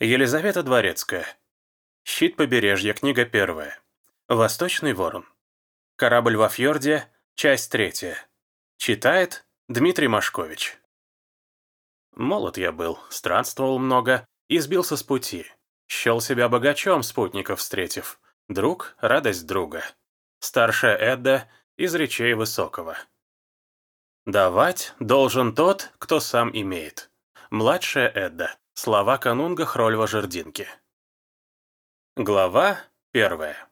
Елизавета Дворецкая. Щит побережья, книга первая. Восточный ворон. Корабль во фьорде, часть третья. Читает Дмитрий Машкович. Молод я был, странствовал много и сбился с пути. Щел себя богачом, спутников встретив. Друг — радость друга. Старшая Эдда из речей Высокого. Давать должен тот, кто сам имеет. Младшая Эдда. Слова канунга Хрольва Жердинки. Глава первая.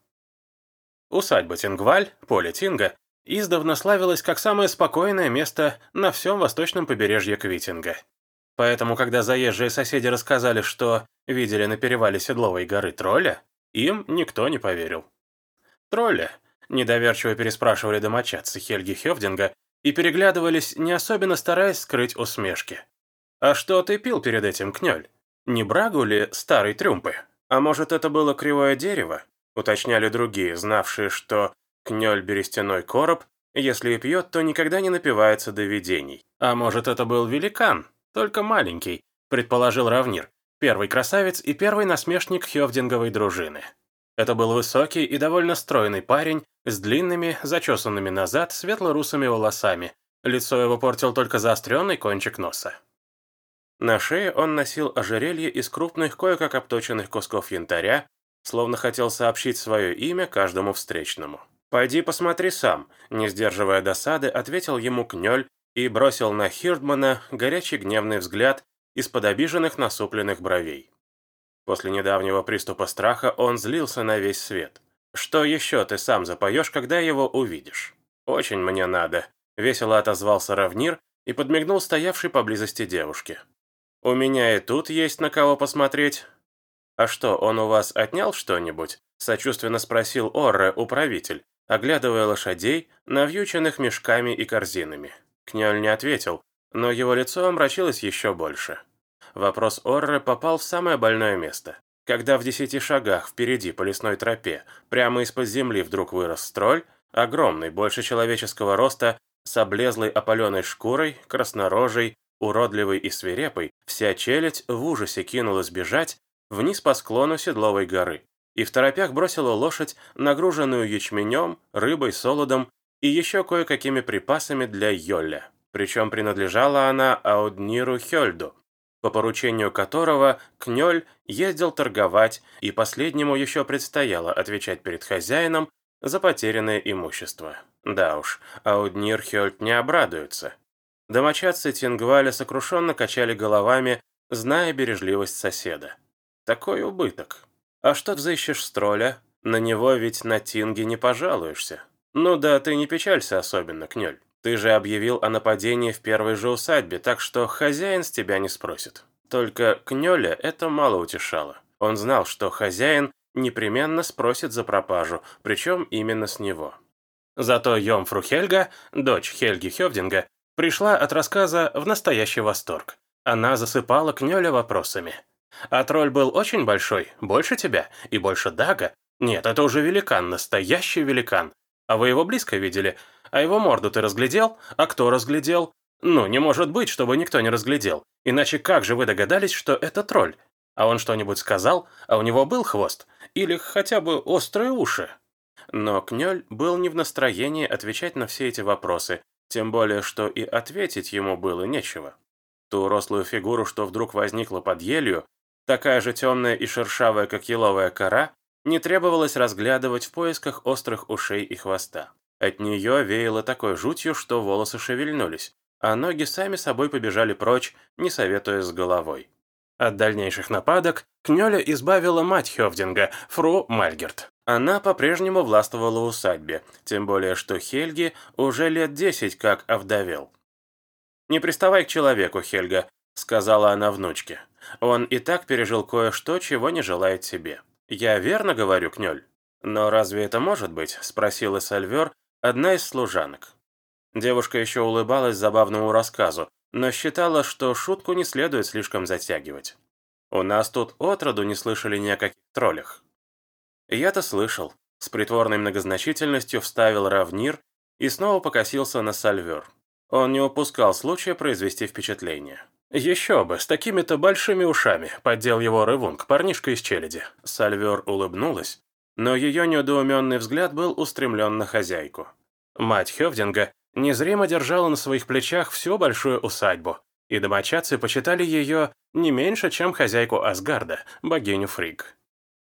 Усадьба Тингваль, поле Тинга, издавна славилась как самое спокойное место на всем восточном побережье Квитинга. Поэтому, когда заезжие соседи рассказали, что видели на перевале Седловой горы тролля, им никто не поверил. Тролля, недоверчиво переспрашивали домочадцы Хельги Хевдинга и переглядывались, не особенно стараясь скрыть усмешки. «А что ты пил перед этим, Кнёль? Не брагу ли старой трюмпы? А может, это было кривое дерево?» Уточняли другие, знавшие, что Кнёль берестяной короб, если и пьет, то никогда не напивается до видений. А может, это был великан, только маленький, предположил Равнир, первый красавец и первый насмешник Хёвдинговой дружины. Это был высокий и довольно стройный парень с длинными, зачесанными назад, светло-русыми волосами. Лицо его портил только заостренный кончик носа. На шее он носил ожерелье из крупных, кое-как обточенных кусков янтаря, словно хотел сообщить свое имя каждому встречному. «Пойди посмотри сам», — не сдерживая досады, ответил ему Кнёль и бросил на Хирдмана горячий гневный взгляд из-под обиженных насупленных бровей. После недавнего приступа страха он злился на весь свет. «Что еще ты сам запоешь, когда его увидишь?» «Очень мне надо», — весело отозвался Равнир и подмигнул стоявшей поблизости девушке. «У меня и тут есть на кого посмотреть». «А что, он у вас отнял что-нибудь?» — сочувственно спросил Орре, управитель, оглядывая лошадей, навьюченных мешками и корзинами. Княль не ответил, но его лицо омрачилось еще больше. Вопрос Орре попал в самое больное место. Когда в десяти шагах впереди по лесной тропе, прямо из-под земли вдруг вырос строль, огромный, больше человеческого роста, с облезлой опаленной шкурой, краснорожей, уродливый и свирепый, вся челядь в ужасе кинулась бежать вниз по склону Седловой горы и в торопях бросила лошадь, нагруженную ячменем, рыбой, солодом и еще кое-какими припасами для Йолля. Причем принадлежала она Аудниру Хёльду, по поручению которого Кнёль ездил торговать, и последнему еще предстояло отвечать перед хозяином за потерянное имущество. Да уж, Ауднир Хёльд не обрадуется. Домочадцы Тингваля сокрушенно качали головами, зная бережливость соседа. Такой убыток. А что взыщешь с тролля? На него ведь на Тинге не пожалуешься. Ну да, ты не печалься особенно, Кнёль. Ты же объявил о нападении в первой же усадьбе, так что хозяин с тебя не спросит. Только Кнёля это мало утешало. Он знал, что хозяин непременно спросит за пропажу, причем именно с него. Зато Йомфру Хельга, дочь Хельги Хёвдинга, пришла от рассказа в настоящий восторг. Она засыпала Кнёля вопросами. «А тролль был очень большой, больше тебя и больше Дага? Нет, это уже великан, настоящий великан. А вы его близко видели? А его морду ты разглядел? А кто разглядел? Ну, не может быть, чтобы никто не разглядел. Иначе как же вы догадались, что это тролль? А он что-нибудь сказал? А у него был хвост? Или хотя бы острые уши?» Но Кнёль был не в настроении отвечать на все эти вопросы, тем более, что и ответить ему было нечего. Ту рослую фигуру, что вдруг возникла под елью, такая же темная и шершавая, как еловая кора, не требовалось разглядывать в поисках острых ушей и хвоста. От нее веяло такой жутью, что волосы шевельнулись, а ноги сами собой побежали прочь, не советуя с головой. От дальнейших нападок Кнёля избавила мать Хёвдинга, фру Мальгерт. Она по-прежнему властвовала в усадьбе, тем более что Хельги уже лет десять как овдовел. «Не приставай к человеку, Хельга», — сказала она внучке. «Он и так пережил кое-что, чего не желает себе». «Я верно говорю, Кнёль?» «Но разве это может быть?» — спросила Сальвер, одна из служанок. Девушка еще улыбалась забавному рассказу, но считала, что шутку не следует слишком затягивать. «У нас тут отроду не слышали ни о каких троллях». «Я-то слышал», — с притворной многозначительностью вставил Равнир и снова покосился на Сальвер. Он не упускал случая произвести впечатление. «Еще бы, с такими-то большими ушами», — поддел его Рывунг, парнишка из челяди. Сальвер улыбнулась, но ее недоуменный взгляд был устремлен на хозяйку. Мать Хевдинга незримо держала на своих плечах всю большую усадьбу, и домочадцы почитали ее не меньше, чем хозяйку Асгарда, богиню Фриг.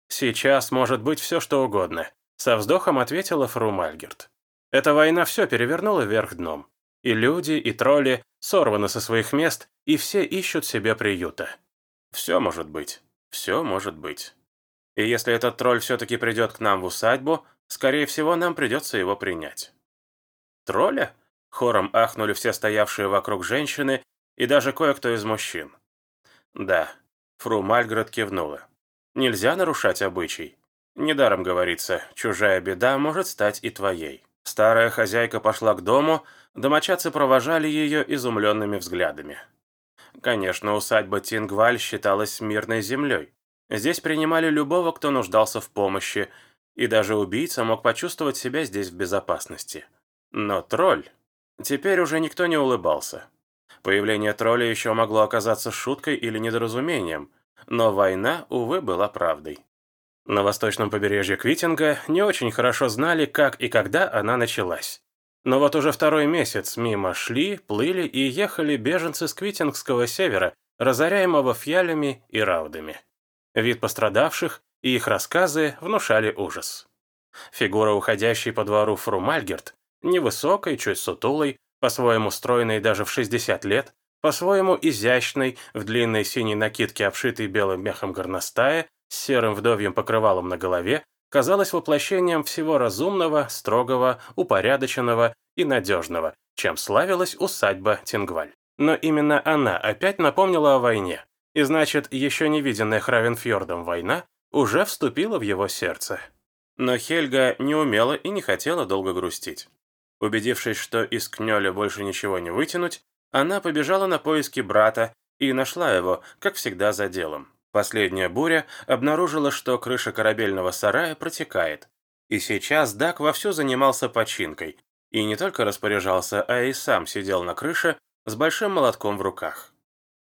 «Сейчас может быть все, что угодно», — со вздохом ответила Фру Мальгерт. «Эта война все перевернула вверх дном. И люди, и тролли сорваны со своих мест, и все ищут себе приюта. Все может быть. Все может быть. И если этот тролль все-таки придет к нам в усадьбу, скорее всего, нам придется его принять. Тролля? Хором ахнули все стоявшие вокруг женщины и даже кое-кто из мужчин. Да, фру Мальград кивнула. Нельзя нарушать обычай. Недаром говорится, чужая беда может стать и твоей. Старая хозяйка пошла к дому, домочадцы провожали ее изумленными взглядами. Конечно, усадьба Тингваль считалась мирной землей. Здесь принимали любого, кто нуждался в помощи, и даже убийца мог почувствовать себя здесь в безопасности. Но тролль... Теперь уже никто не улыбался. Появление тролля еще могло оказаться шуткой или недоразумением, но война, увы, была правдой. На восточном побережье Квитинга не очень хорошо знали, как и когда она началась. Но вот уже второй месяц мимо шли, плыли и ехали беженцы с Квитингского севера, разоряемого фьялями и раудами. Вид пострадавших и их рассказы внушали ужас. Фигура уходящей по двору Фру Мальгерт, невысокой, чуть сутулой, по-своему стройной даже в 60 лет, по-своему изящной, в длинной синей накидке, обшитой белым мехом горностая, с серым вдовьим покрывалом на голове, казалась воплощением всего разумного, строгого, упорядоченного и надежного, чем славилась усадьба Тингваль. Но именно она опять напомнила о войне, и значит, еще не виденная Хравенфьордом война уже вступила в его сердце. Но Хельга не умела и не хотела долго грустить. Убедившись, что из Кнёля больше ничего не вытянуть, она побежала на поиски брата и нашла его, как всегда, за делом. Последняя буря обнаружила, что крыша корабельного сарая протекает. И сейчас Дак вовсю занимался починкой. И не только распоряжался, а и сам сидел на крыше с большим молотком в руках.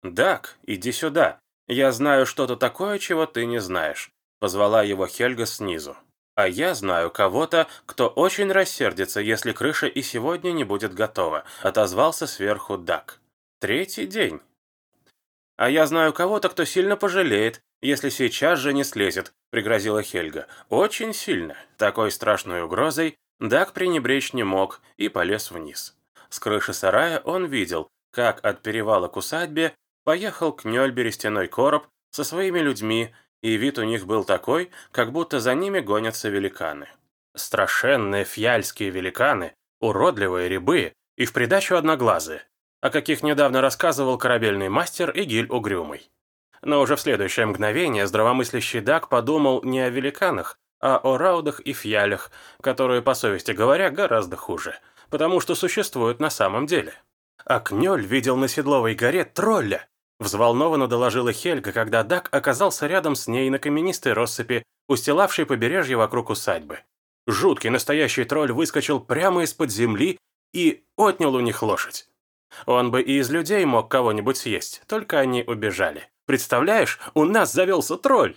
«Дак, иди сюда. Я знаю что-то такое, чего ты не знаешь», — позвала его Хельга снизу. «А я знаю кого-то, кто очень рассердится, если крыша и сегодня не будет готова», — отозвался сверху Дак. «Третий день». «А я знаю кого-то, кто сильно пожалеет, если сейчас же не слезет», — пригрозила Хельга. «Очень сильно». Такой страшной угрозой Дак пренебречь не мог и полез вниз. С крыши сарая он видел, как от перевала к усадьбе поехал к Нёльбе берестяной короб со своими людьми, и вид у них был такой, как будто за ними гонятся великаны. Страшенные фьяльские великаны, уродливые рябы и в придачу одноглазые о каких недавно рассказывал корабельный мастер Игиль Угрюмый. Но уже в следующее мгновение здравомыслящий Дак подумал не о великанах, а о раудах и фьялях, которые, по совести говоря, гораздо хуже, потому что существуют на самом деле. А Кнёль видел на Седловой горе тролля. Взволнованно доложила Хельга, когда Дак оказался рядом с ней на каменистой россыпи, устилавшей побережье вокруг усадьбы. Жуткий настоящий тролль выскочил прямо из-под земли и отнял у них лошадь. Он бы и из людей мог кого-нибудь съесть, только они убежали. Представляешь, у нас завелся тролль!»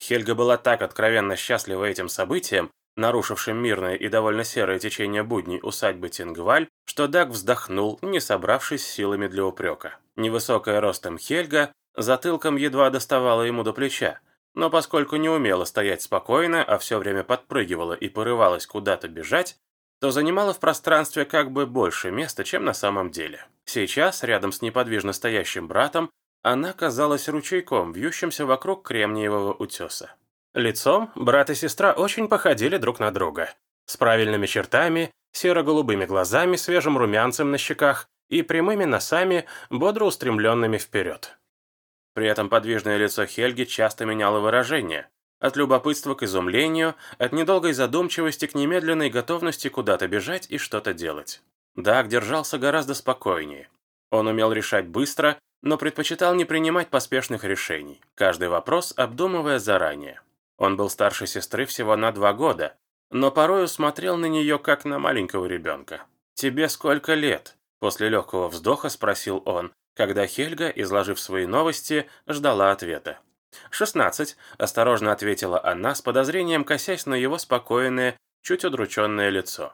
Хельга была так откровенно счастлива этим событием, нарушившим мирное и довольно серое течение будней усадьбы Тингваль, что Даг вздохнул, не собравшись силами для упрека. Невысокая ростом Хельга затылком едва доставала ему до плеча, но поскольку не умела стоять спокойно, а все время подпрыгивала и порывалась куда-то бежать, то занимала в пространстве как бы больше места, чем на самом деле. Сейчас, рядом с неподвижно стоящим братом, она казалась ручейком, вьющимся вокруг кремниевого утеса. Лицом брат и сестра очень походили друг на друга. С правильными чертами, серо-голубыми глазами, свежим румянцем на щеках и прямыми носами, бодро устремленными вперед. При этом подвижное лицо Хельги часто меняло выражение, от любопытства к изумлению, от недолгой задумчивости к немедленной готовности куда-то бежать и что-то делать. Даг держался гораздо спокойнее. Он умел решать быстро, но предпочитал не принимать поспешных решений, каждый вопрос обдумывая заранее. Он был старше сестры всего на два года, но порою смотрел на нее как на маленького ребенка. «Тебе сколько лет?» После легкого вздоха спросил он, когда Хельга, изложив свои новости, ждала ответа. «Шестнадцать», — осторожно ответила она, с подозрением косясь на его спокойное, чуть удрученное лицо.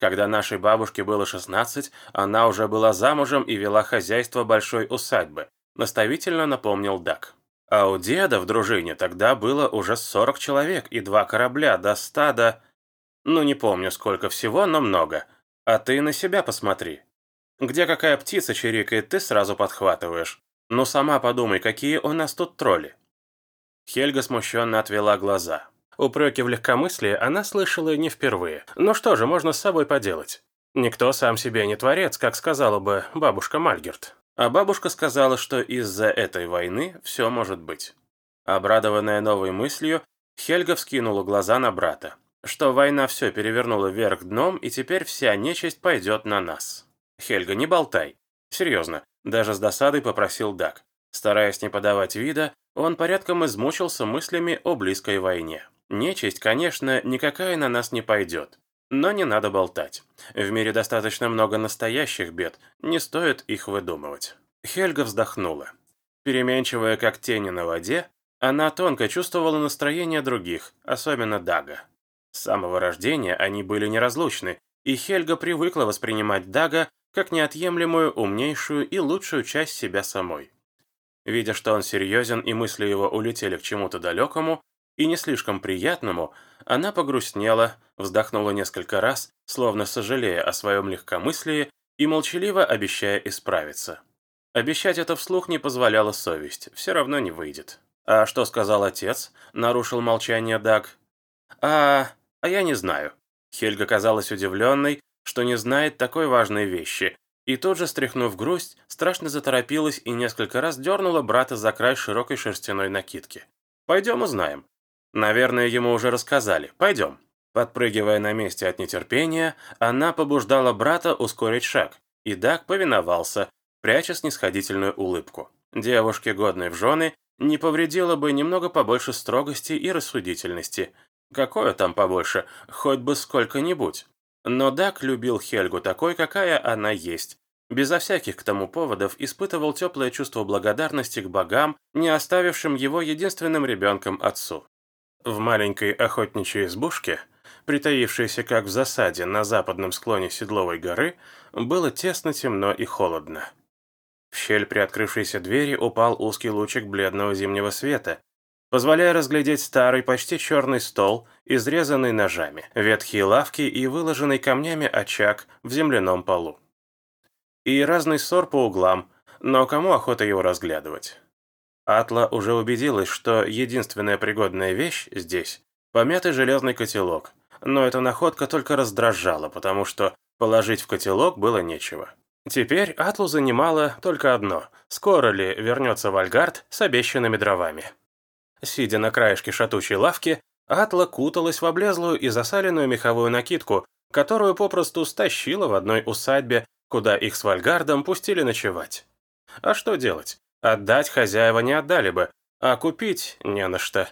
Когда нашей бабушке было шестнадцать, она уже была замужем и вела хозяйство большой усадьбы, наставительно напомнил Дак. А у деда в дружине тогда было уже сорок человек и два корабля до стада... Ну, не помню, сколько всего, но много. А ты на себя посмотри. Где какая птица чирикает, ты сразу подхватываешь. Ну, сама подумай, какие у нас тут тролли. Хельга смущенно отвела глаза. Упреки в легкомыслии она слышала не впервые. Ну что же, можно с собой поделать. Никто сам себе не творец, как сказала бы бабушка Мальгерт. А бабушка сказала, что из-за этой войны все может быть. Обрадованная новой мыслью, Хельга вскинула глаза на брата, что война все перевернула вверх дном, и теперь вся нечисть пойдет на нас. «Хельга, не болтай. Серьезно», — даже с досадой попросил Дак. Стараясь не подавать вида, он порядком измучился мыслями о близкой войне. Нечисть, конечно, никакая на нас не пойдет. Но не надо болтать. В мире достаточно много настоящих бед, не стоит их выдумывать. Хельга вздохнула. Переменчивая как тени на воде, она тонко чувствовала настроение других, особенно Дага. С самого рождения они были неразлучны, и Хельга привыкла воспринимать Дага как неотъемлемую, умнейшую и лучшую часть себя самой. Видя, что он серьезен и мысли его улетели к чему-то далекому и не слишком приятному, она погрустнела, вздохнула несколько раз, словно сожалея о своем легкомыслии и молчаливо обещая исправиться. Обещать это вслух не позволяла совесть, все равно не выйдет. «А что сказал отец?» – нарушил молчание Даг. «А... а я не знаю». Хельга казалась удивленной, что не знает такой важной вещи, и тут же, стряхнув грусть, страшно заторопилась и несколько раз дернула брата за край широкой шерстяной накидки. «Пойдем узнаем». Наверное, ему уже рассказали. Пойдем. Подпрыгивая на месте от нетерпения, она побуждала брата ускорить шаг, и Даг повиновался, пряча снисходительную улыбку. Девушке, годной в жены, не повредило бы немного побольше строгости и рассудительности. Какое там побольше, хоть бы сколько-нибудь. Но Даг любил Хельгу такой, какая она есть. Безо всяких к тому поводов испытывал теплое чувство благодарности к богам, не оставившим его единственным ребенком отцу. В маленькой охотничьей избушке, притаившейся как в засаде на западном склоне Седловой горы, было тесно, темно и холодно. В щель приоткрывшейся двери упал узкий лучик бледного зимнего света, позволяя разглядеть старый, почти черный стол, изрезанный ножами, ветхие лавки и выложенный камнями очаг в земляном полу. И разный ссор по углам, но кому охота его разглядывать? Атла уже убедилась, что единственная пригодная вещь здесь – помятый железный котелок, но эта находка только раздражала, потому что положить в котелок было нечего. Теперь Атлу занимало только одно – скоро ли вернется Вальгард с обещанными дровами. Сидя на краешке шатучей лавки, Атла куталась в облезлую и засаленную меховую накидку, которую попросту стащила в одной усадьбе, куда их с Вальгардом пустили ночевать. А что делать? Отдать хозяева не отдали бы, а купить не на что.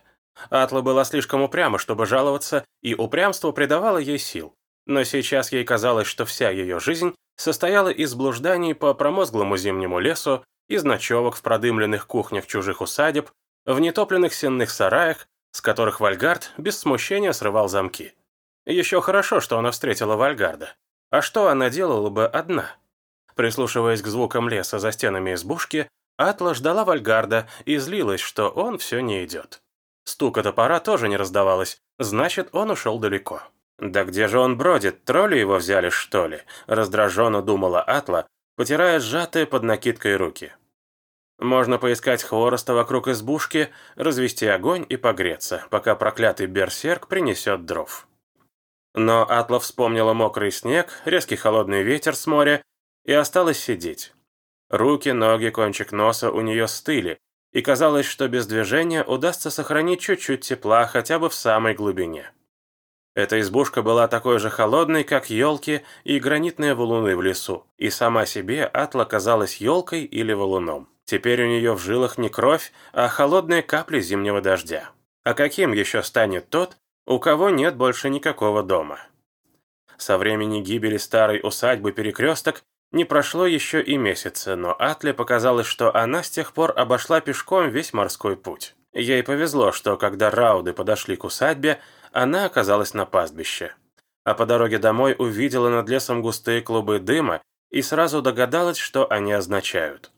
Атла была слишком упряма, чтобы жаловаться, и упрямство придавало ей сил. Но сейчас ей казалось, что вся ее жизнь состояла из блужданий по промозглому зимнему лесу, из ночевок в продымленных кухнях чужих усадеб, в нетопленных сенных сараях, с которых Вальгард без смущения срывал замки. Еще хорошо, что она встретила Вальгарда. А что она делала бы одна? Прислушиваясь к звукам леса за стенами избушки, Атла ждала Вальгарда и злилась, что он все не идет. Стука топора тоже не раздавалось, значит, он ушел далеко. «Да где же он бродит? Тролли его взяли, что ли?» раздраженно думала Атла, потирая сжатые под накидкой руки. Можно поискать хвороста вокруг избушки, развести огонь и погреться, пока проклятый берсерк принесет дров. Но Атла вспомнила мокрый снег, резкий холодный ветер с моря и осталась сидеть. Руки, ноги, кончик носа у нее стыли, и казалось, что без движения удастся сохранить чуть-чуть тепла хотя бы в самой глубине. Эта избушка была такой же холодной, как елки и гранитные валуны в лесу, и сама себе Атла казалась елкой или валуном. Теперь у нее в жилах не кровь, а холодные капли зимнего дождя. А каким еще станет тот, у кого нет больше никакого дома? Со времени гибели старой усадьбы Перекресток Не прошло еще и месяца, но Атле показалось, что она с тех пор обошла пешком весь морской путь. Ей повезло, что когда рауды подошли к усадьбе, она оказалась на пастбище. А по дороге домой увидела над лесом густые клубы дыма и сразу догадалась, что они означают.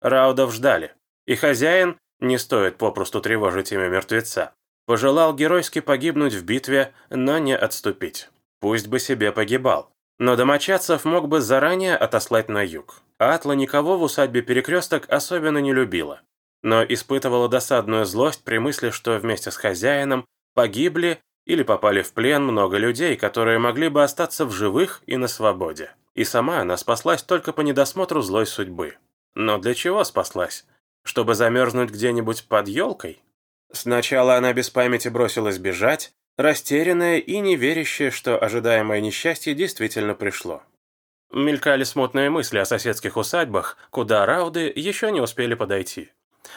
Раудов ждали, и хозяин, не стоит попросту тревожить имя мертвеца, пожелал геройски погибнуть в битве, но не отступить. Пусть бы себе погибал. Но домочадцев мог бы заранее отослать на юг. Атла никого в усадьбе Перекресток особенно не любила, но испытывала досадную злость при мысли, что вместе с хозяином погибли или попали в плен много людей, которые могли бы остаться в живых и на свободе. И сама она спаслась только по недосмотру злой судьбы. Но для чего спаслась? Чтобы замерзнуть где-нибудь под елкой? Сначала она без памяти бросилась бежать, растерянная и не верящая, что ожидаемое несчастье действительно пришло. Мелькали смутные мысли о соседских усадьбах, куда рауды еще не успели подойти.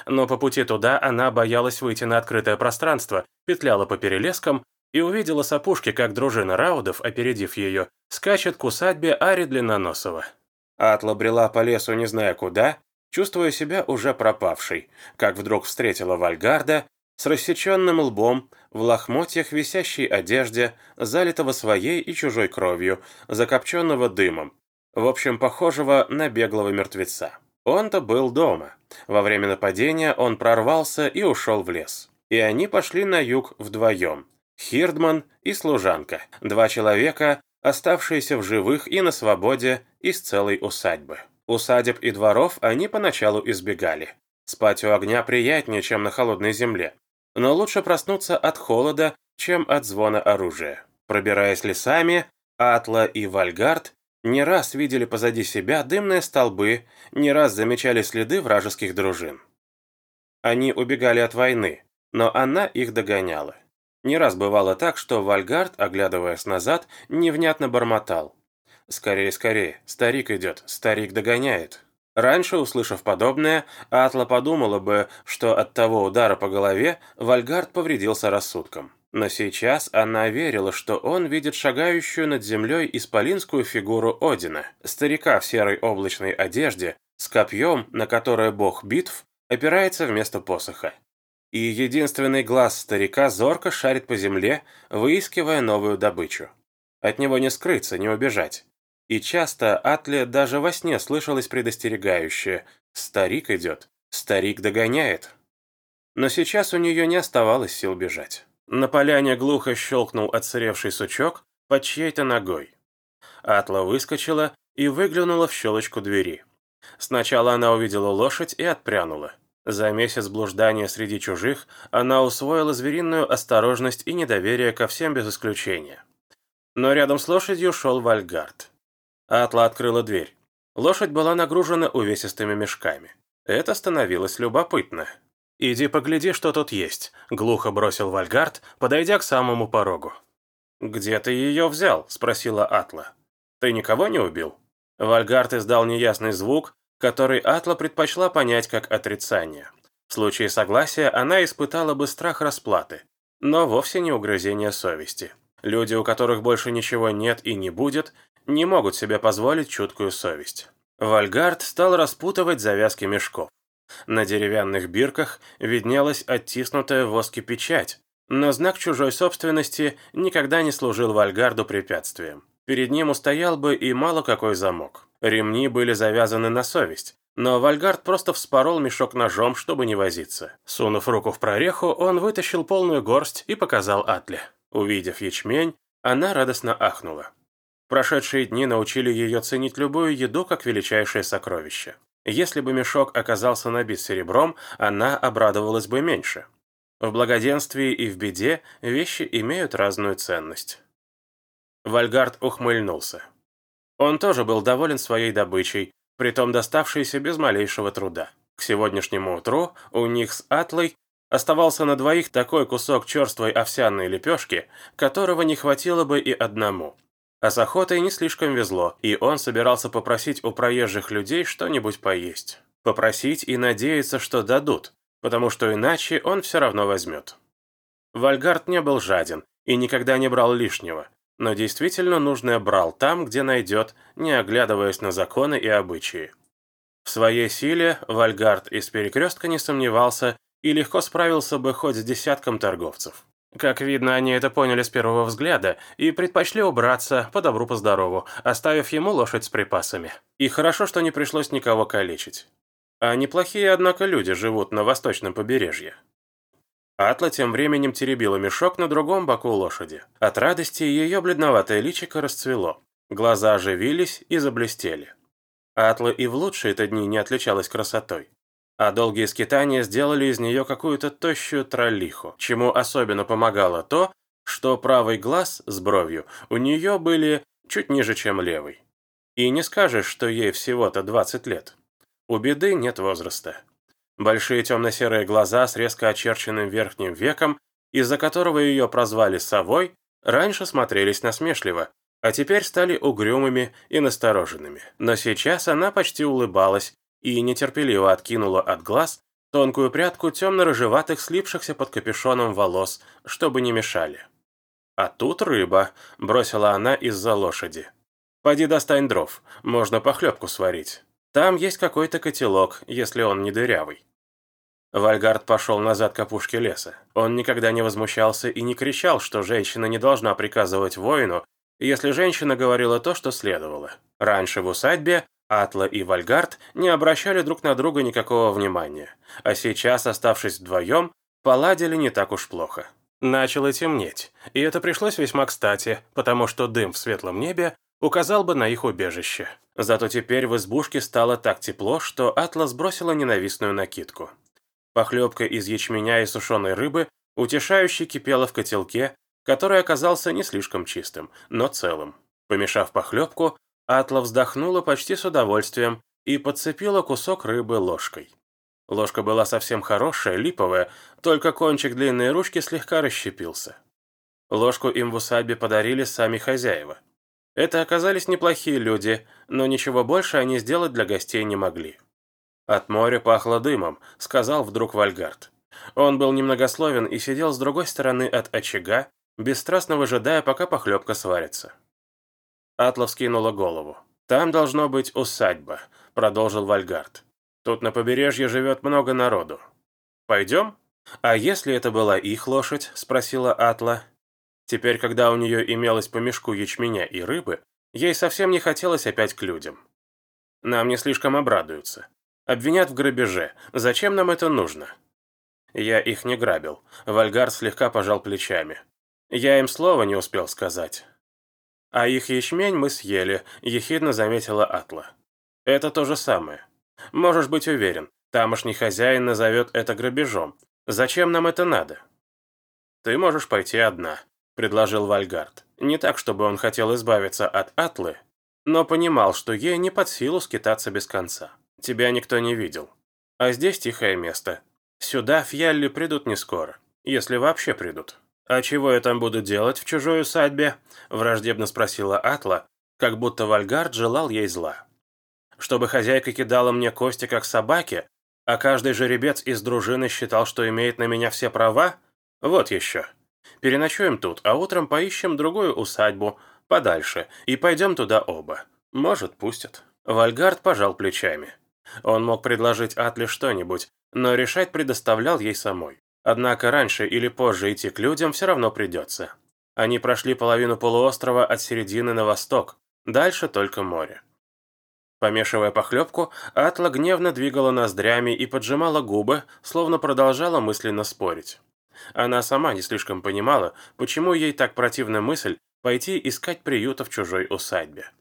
Но по пути туда она боялась выйти на открытое пространство, петляла по перелескам и увидела с опушки, как дружина раудов, опередив ее, скачет к усадьбе Ари Длинноносова. Атла брела по лесу не зная куда, чувствуя себя уже пропавшей, как вдруг встретила Вальгарда с рассеченным лбом, в лохмотьях висящей одежде, залитого своей и чужой кровью, закопченного дымом, в общем, похожего на беглого мертвеца. Он-то был дома. Во время нападения он прорвался и ушел в лес. И они пошли на юг вдвоем. Хирдман и служанка, два человека, оставшиеся в живых и на свободе из целой усадьбы. Усадеб и дворов они поначалу избегали. Спать у огня приятнее, чем на холодной земле но лучше проснуться от холода, чем от звона оружия. Пробираясь лесами, Атла и Вальгард не раз видели позади себя дымные столбы, не раз замечали следы вражеских дружин. Они убегали от войны, но она их догоняла. Не раз бывало так, что Вальгард, оглядываясь назад, невнятно бормотал. «Скорее, скорее, старик идет, старик догоняет». Раньше, услышав подобное, Атла подумала бы, что от того удара по голове Вальгард повредился рассудком. Но сейчас она верила, что он видит шагающую над землей исполинскую фигуру Одина, старика в серой облачной одежде, с копьем, на которое бог битв опирается вместо посоха. И единственный глаз старика зорко шарит по земле, выискивая новую добычу. От него не скрыться, не убежать. И часто Атле даже во сне слышалось предостерегающее «Старик идет, старик догоняет». Но сейчас у нее не оставалось сил бежать. На поляне глухо щелкнул отсыревший сучок под чьей-то ногой. Атла выскочила и выглянула в щелочку двери. Сначала она увидела лошадь и отпрянула. За месяц блуждания среди чужих она усвоила звериную осторожность и недоверие ко всем без исключения. Но рядом с лошадью шел Вальгард. Атла открыла дверь. Лошадь была нагружена увесистыми мешками. Это становилось любопытно. «Иди погляди, что тут есть», — глухо бросил Вальгард, подойдя к самому порогу. «Где ты ее взял?» — спросила Атла. «Ты никого не убил?» Вальгард издал неясный звук, который Атла предпочла понять как отрицание. В случае согласия она испытала бы страх расплаты, но вовсе не угрызение совести. Люди, у которых больше ничего нет и не будет, не могут себе позволить чуткую совесть. Вальгард стал распутывать завязки мешков. На деревянных бирках виднелась оттиснутая в воске печать, но знак чужой собственности никогда не служил Вальгарду препятствием. Перед ним устоял бы и мало какой замок. Ремни были завязаны на совесть, но Вальгард просто вспорол мешок ножом, чтобы не возиться. Сунув руку в прореху, он вытащил полную горсть и показал Атле. Увидев ячмень, она радостно ахнула. Прошедшие дни научили ее ценить любую еду как величайшее сокровище. Если бы мешок оказался набит серебром, она обрадовалась бы меньше. В благоденствии и в беде вещи имеют разную ценность. Вальгард ухмыльнулся. Он тоже был доволен своей добычей, притом доставшейся без малейшего труда. К сегодняшнему утру у них с Атлой оставался на двоих такой кусок черствой овсяной лепешки, которого не хватило бы и одному. А с охотой не слишком везло, и он собирался попросить у проезжих людей что-нибудь поесть. Попросить и надеяться, что дадут, потому что иначе он все равно возьмет. Вальгард не был жаден и никогда не брал лишнего, но действительно нужное брал там, где найдет, не оглядываясь на законы и обычаи. В своей силе Вальгард из перекрестка не сомневался и легко справился бы хоть с десятком торговцев. Как видно, они это поняли с первого взгляда и предпочли убраться по добру по здорову, оставив ему лошадь с припасами. И хорошо, что не пришлось никого калечить. А неплохие, однако, люди живут на восточном побережье. Атла тем временем теребила мешок на другом боку лошади. От радости ее бледноватое личико расцвело. Глаза оживились и заблестели. Атла и в лучшие-то дни не отличалась красотой. А долгие скитания сделали из нее какую-то тощую троллиху, чему особенно помогало то, что правый глаз с бровью у нее были чуть ниже, чем левый. И не скажешь, что ей всего-то 20 лет. У беды нет возраста. Большие темно-серые глаза с резко очерченным верхним веком, из-за которого ее прозвали совой, раньше смотрелись насмешливо, а теперь стали угрюмыми и настороженными. Но сейчас она почти улыбалась и нетерпеливо откинула от глаз тонкую прядку темно-рыжеватых слипшихся под капюшоном волос, чтобы не мешали. «А тут рыба», — бросила она из-за лошади. «Поди достань дров, можно похлебку сварить. Там есть какой-то котелок, если он не дырявый». Вальгард пошел назад к опушке леса. Он никогда не возмущался и не кричал, что женщина не должна приказывать воину, если женщина говорила то, что следовало. Раньше в усадьбе Атла и Вальгард не обращали друг на друга никакого внимания, а сейчас, оставшись вдвоем, поладили не так уж плохо. Начало темнеть, и это пришлось весьма кстати, потому что дым в светлом небе указал бы на их убежище. Зато теперь в избушке стало так тепло, что Атла сбросила ненавистную накидку. Похлебка из ячменя и сушеной рыбы утешающе кипела в котелке, который оказался не слишком чистым, но целым. Помешав похлебку, Атла вздохнула почти с удовольствием и подцепила кусок рыбы ложкой. Ложка была совсем хорошая, липовая, только кончик длинной ручки слегка расщепился. Ложку им в усадьбе подарили сами хозяева. Это оказались неплохие люди, но ничего больше они сделать для гостей не могли. «От моря пахло дымом», — сказал вдруг Вальгард. Он был немногословен и сидел с другой стороны от очага, бесстрастно выжидая, пока похлебка сварится. Атла вскинула голову. «Там должно быть усадьба», — продолжил Вальгард. «Тут на побережье живет много народу. Пойдем?» «А если это была их лошадь?» — спросила Атла. Теперь, когда у нее имелось по мешку ячменя и рыбы, ей совсем не хотелось опять к людям. «Нам не слишком обрадуются. Обвинят в грабеже. Зачем нам это нужно?» Я их не грабил. Вальгар слегка пожал плечами. Я им слова не успел сказать. А их ячмень мы съели, ехидно заметила Атла. Это то же самое. Можешь быть уверен, тамошний хозяин назовет это грабежом. Зачем нам это надо? Ты можешь пойти одна, предложил Вальгард. Не так, чтобы он хотел избавиться от Атлы, но понимал, что ей не под силу скитаться без конца. Тебя никто не видел. А здесь тихое место. Сюда фьялли придут не скоро, если вообще придут. «А чего я там буду делать в чужой усадьбе?» – враждебно спросила Атла, как будто Вальгард желал ей зла. «Чтобы хозяйка кидала мне кости, как собаки, а каждый жеребец из дружины считал, что имеет на меня все права? Вот еще. Переночуем тут, а утром поищем другую усадьбу, подальше, и пойдем туда оба. Может, пустят». Вальгард пожал плечами. Он мог предложить Атле что-нибудь, но решать предоставлял ей самой. Однако раньше или позже идти к людям все равно придется. Они прошли половину полуострова от середины на восток, дальше только море. Помешивая похлебку, Атла гневно двигала ноздрями и поджимала губы, словно продолжала мысленно спорить. Она сама не слишком понимала, почему ей так противна мысль пойти искать приюта в чужой усадьбе.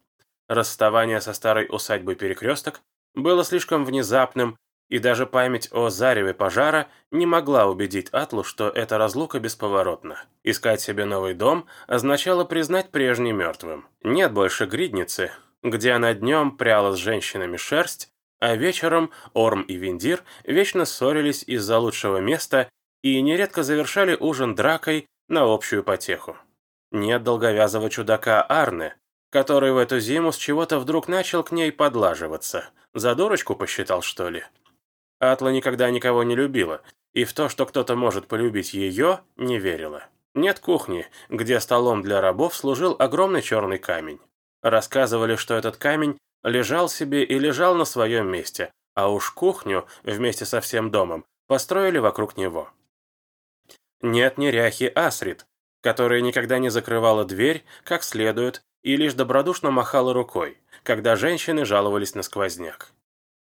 Расставание со старой усадьбой Перекресток было слишком внезапным и даже память о зареве пожара не могла убедить Атлу, что эта разлука бесповоротна. Искать себе новый дом означало признать прежний мертвым. Нет больше гридницы, где она днем пряла с женщинами шерсть, а вечером Орм и Виндир вечно ссорились из-за лучшего места и нередко завершали ужин дракой на общую потеху. Нет долговязого чудака Арне, который в эту зиму с чего-то вдруг начал к ней подлаживаться. За дурочку посчитал, что ли? Атла никогда никого не любила, и в то, что кто-то может полюбить ее, не верила. Нет кухни, где столом для рабов служил огромный черный камень. Рассказывали, что этот камень лежал себе и лежал на своем месте, а уж кухню вместе со всем домом построили вокруг него. Нет неряхи Асрид, которая никогда не закрывала дверь как следует и лишь добродушно махала рукой, когда женщины жаловались на сквозняк.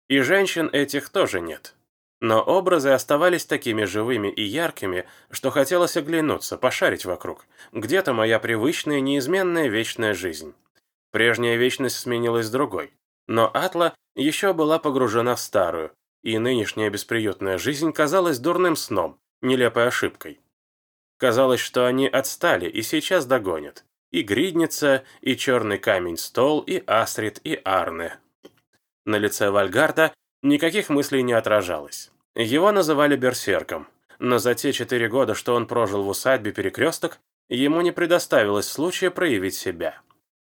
И женщин этих тоже нет. Но образы оставались такими живыми и яркими, что хотелось оглянуться, пошарить вокруг. Где-то моя привычная, неизменная вечная жизнь. Прежняя вечность сменилась другой. Но Атла еще была погружена в старую, и нынешняя бесприютная жизнь казалась дурным сном, нелепой ошибкой. Казалось, что они отстали и сейчас догонят. И Гридница, и Черный камень стол, и Астрид, и Арне. На лице Вальгарда никаких мыслей не отражалось. Его называли берсерком, но за те четыре года, что он прожил в усадьбе Перекресток, ему не предоставилось случая проявить себя.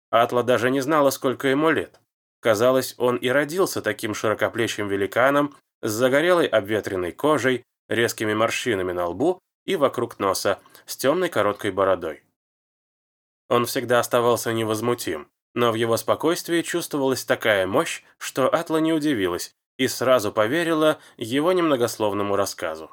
Атла даже не знала, сколько ему лет. Казалось, он и родился таким широкоплечим великаном, с загорелой обветренной кожей, резкими морщинами на лбу и вокруг носа, с темной короткой бородой. Он всегда оставался невозмутим, но в его спокойствии чувствовалась такая мощь, что Атла не удивилась и сразу поверила его немногословному рассказу.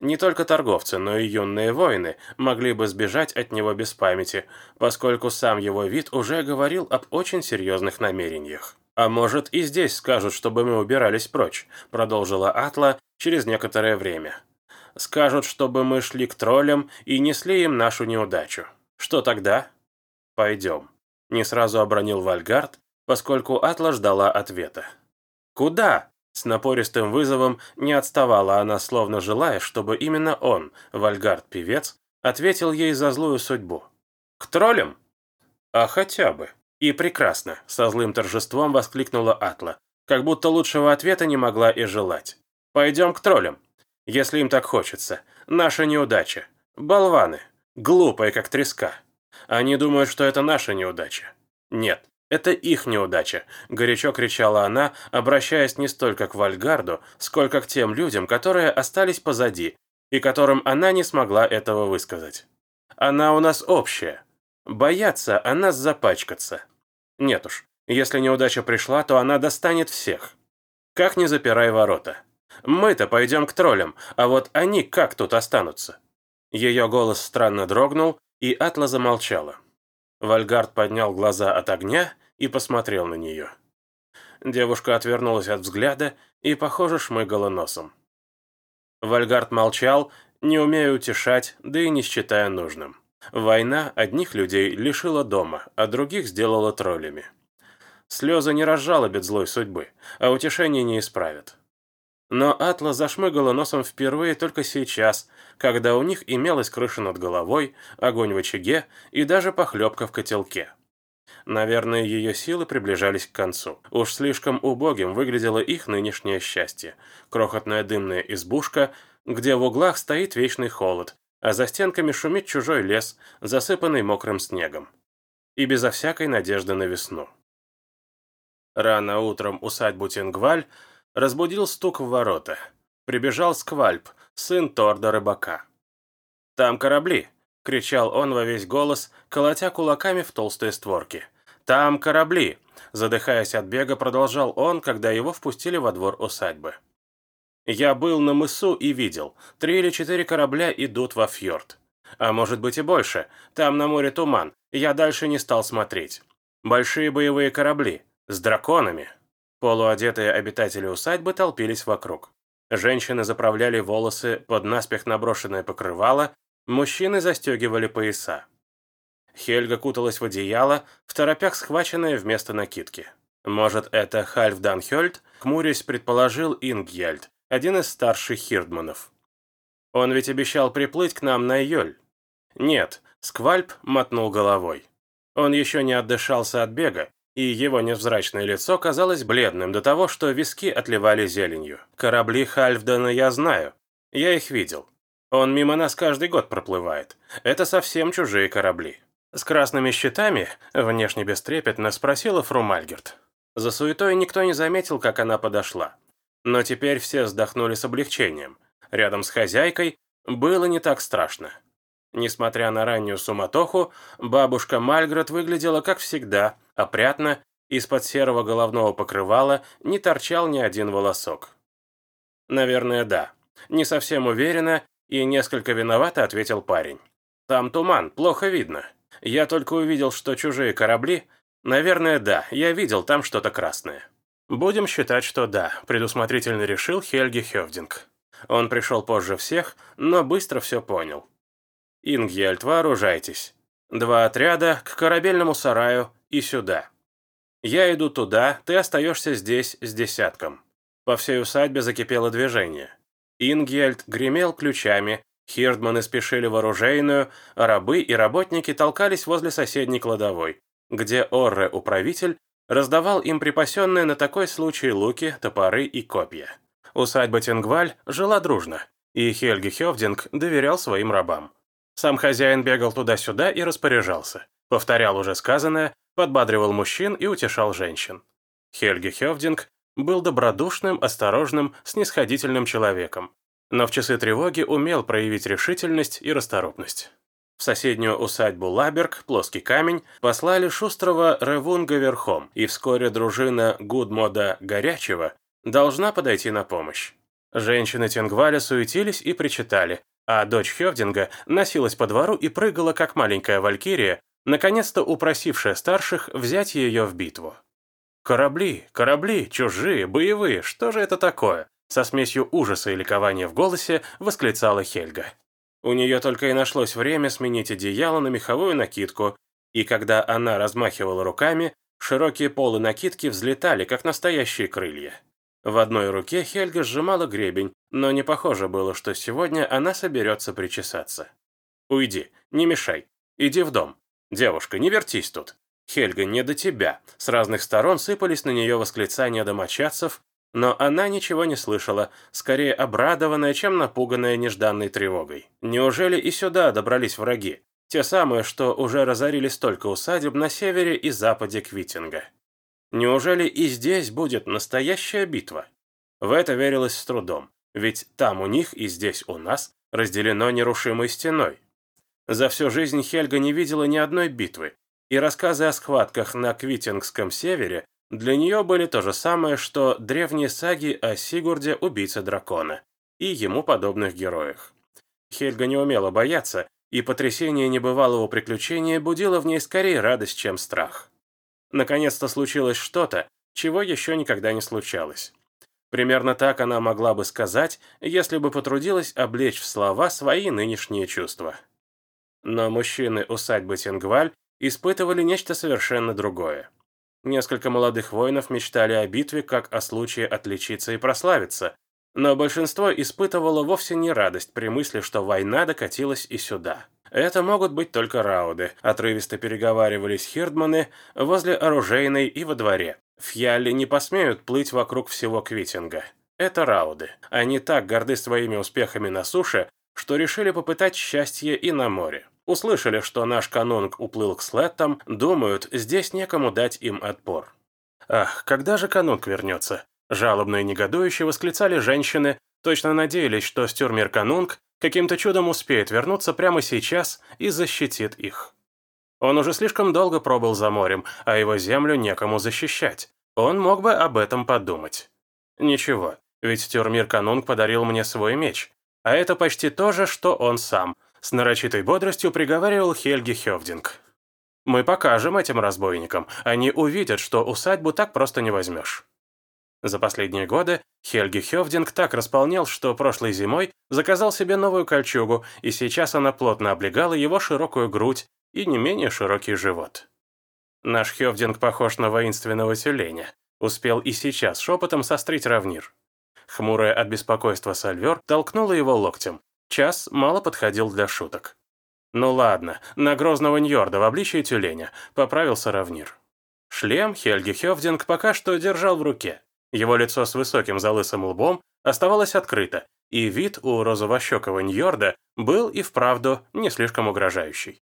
Не только торговцы, но и юные воины могли бы сбежать от него без памяти, поскольку сам его вид уже говорил об очень серьезных намерениях. «А может, и здесь скажут, чтобы мы убирались прочь», — продолжила Атла через некоторое время. «Скажут, чтобы мы шли к троллям и несли им нашу неудачу. Что тогда?» «Пойдем», — не сразу обронил Вальгард, поскольку Атла ждала ответа. «Куда?» С напористым вызовом не отставала она, словно желая, чтобы именно он, Вальгард-певец, ответил ей за злую судьбу. «К троллям?» «А хотя бы». «И прекрасно», — со злым торжеством воскликнула Атла, как будто лучшего ответа не могла и желать. «Пойдем к троллям, если им так хочется. Наша неудача. Болваны. Глупые, как треска. Они думают, что это наша неудача. Нет, это их неудача», – горячо кричала она, обращаясь не столько к Вальгарду, сколько к тем людям, которые остались позади, и которым она не смогла этого высказать. «Она у нас общая. Боятся о нас запачкаться. Нет уж, если неудача пришла, то она достанет всех. Как не запирай ворота. Мы-то пойдем к троллям, а вот они как тут останутся?» Ее голос странно дрогнул, и Атла замолчала. Вальгард поднял глаза от огня и посмотрел на нее. Девушка отвернулась от взгляда и, похоже, шмыгала носом. Вальгард молчал, не умея утешать, да и не считая нужным. Война одних людей лишила дома, а других сделала троллями. Слезы не разжалобят злой судьбы, а утешение не исправят. Но Атла зашмыгала носом впервые только сейчас, когда у них имелась крыша над головой, огонь в очаге и даже похлебка в котелке. Наверное, ее силы приближались к концу. Уж слишком убогим выглядело их нынешнее счастье. Крохотная дымная избушка, где в углах стоит вечный холод, а за стенками шумит чужой лес, засыпанный мокрым снегом. И безо всякой надежды на весну. Рано утром усадьбу Тенгваль разбудил стук в ворота. Прибежал Сквальп, сын Торда рыбака. «Там корабли!» — кричал он во весь голос, колотя кулаками в толстые створки. «Там корабли!» — задыхаясь от бега, продолжал он, когда его впустили во двор усадьбы. «Я был на мысу и видел. Три или четыре корабля идут во фьорд. А может быть и больше. Там на море туман. Я дальше не стал смотреть. Большие боевые корабли. С драконами». Полуодетые обитатели усадьбы толпились вокруг. Женщины заправляли волосы под наспех наброшенное покрывало, мужчины застегивали пояса. Хельга куталась в одеяло, в торопях схваченная вместо накидки. Может, это Хальфдан Хёльд? Хмурясь предположил Ингьяльд, один из старших хирдманов. Он ведь обещал приплыть к нам на Йоль. Нет, Сквальп мотнул головой. Он еще не отдышался от бега и его невзрачное лицо казалось бледным до того, что виски отливали зеленью. Корабли Хальфдена я знаю. Я их видел. Он мимо нас каждый год проплывает. Это совсем чужие корабли. С красными щитами, внешне бестрепетно, спросила фру Мальгерт. За суетой никто не заметил, как она подошла. Но теперь все вздохнули с облегчением. Рядом с хозяйкой было не так страшно. Несмотря на раннюю суматоху, бабушка Мальград выглядела как всегда, опрятно, из-под серого головного покрывала не торчал ни один волосок. «Наверное, да. Не совсем уверенно и несколько виновато», — ответил парень. «Там туман, плохо видно. Я только увидел, что чужие корабли... Наверное, да, я видел там что-то красное». «Будем считать, что да», — предусмотрительно решил Хельги Хевдинг. Он пришел позже всех, но быстро все понял. «Ингьяльт, вооружайтесь. Два отряда к корабельному сараю и сюда. Я иду туда, ты остаешься здесь с десятком». По всей усадьбе закипело движение. Ингьяльт гремел ключами, хирдманы спешили в оружейную, а рабы и работники толкались возле соседней кладовой, где Орре-управитель раздавал им припасенные на такой случай луки, топоры и копья. Усадьба Тенгваль жила дружно, и Хельги Хевдинг доверял своим рабам. Сам хозяин бегал туда-сюда и распоряжался. Повторял уже сказанное, подбадривал мужчин и утешал женщин. Хельги Хевдинг был добродушным, осторожным, снисходительным человеком, но в часы тревоги умел проявить решительность и расторопность. В соседнюю усадьбу Лаберг, плоский камень, послали шустрого Ревунга верхом, и вскоре дружина Гудмода Горячего должна подойти на помощь. Женщины Тенгваля суетились и причитали, а дочь Хевдинга носилась по двору и прыгала, как маленькая валькирия, наконец-то упросившая старших взять ее в битву. «Корабли, корабли, чужие, боевые, что же это такое?» Со смесью ужаса и ликования в голосе восклицала Хельга. У нее только и нашлось время сменить одеяло на меховую накидку, и когда она размахивала руками, широкие полы накидки взлетали, как настоящие крылья. В одной руке Хельга сжимала гребень, но не похоже было, что сегодня она соберется причесаться. «Уйди, не мешай. Иди в дом. Девушка, не вертись тут. Хельга, не до тебя». С разных сторон сыпались на нее восклицания домочадцев, но она ничего не слышала, скорее обрадованная, чем напуганная нежданной тревогой. Неужели и сюда добрались враги? Те самые, что уже разорили столько усадеб на севере и западе Квитинга. Неужели и здесь будет настоящая битва? В это верилось с трудом, ведь там у них и здесь у нас разделено нерушимой стеной. За всю жизнь Хельга не видела ни одной битвы, и рассказы о схватках на Квитингском севере для нее были то же самое, что древние саги о Сигурде, убийце дракона, и ему подобных героях. Хельга не умела бояться, и потрясение небывалого приключения будило в ней скорее радость, чем страх. Наконец-то случилось что-то, чего еще никогда не случалось. Примерно так она могла бы сказать, если бы потрудилась облечь в слова свои нынешние чувства. Но мужчины усадьбы Тенгваль испытывали нечто совершенно другое. Несколько молодых воинов мечтали о битве как о случае отличиться и прославиться, но большинство испытывало вовсе не радость при мысли, что война докатилась и сюда. Это могут быть только рауды, отрывисто переговаривались хирдманы возле оружейной и во дворе. Фьяли не посмеют плыть вокруг всего Квитинга. Это рауды. Они так горды своими успехами на суше, что решили попытать счастье и на море. Услышали, что наш канунг уплыл к слеттам, думают, здесь некому дать им отпор. Ах, когда же канунг вернется? Жалобно и негодующе восклицали женщины, точно надеялись, что Стюрмир Канунг каким-то чудом успеет вернуться прямо сейчас и защитит их. Он уже слишком долго пробыл за морем, а его землю некому защищать. Он мог бы об этом подумать. Ничего, ведь Тюрмир Канунг подарил мне свой меч. А это почти то же, что он сам. С нарочитой бодростью приговаривал Хельги Хевдинг. Мы покажем этим разбойникам. Они увидят, что усадьбу так просто не возьмешь. За последние годы Хельги Хевдинг так располнел, что прошлой зимой заказал себе новую кольчугу, и сейчас она плотно облегала его широкую грудь и не менее широкий живот. Наш Хевдинг похож на воинственного тюленя. Успел и сейчас шепотом сострить равнир. Хмурая от беспокойства Сальвер толкнула его локтем. Час мало подходил для шуток. «Ну ладно, на грозного Ньорда в обличии тюленя», — поправился равнир. Шлем Хельги Хевдинг пока что держал в руке. Его лицо с высоким залысым лбом оставалось открыто, и вид у розовощекого Ньорда был и вправду не слишком угрожающий.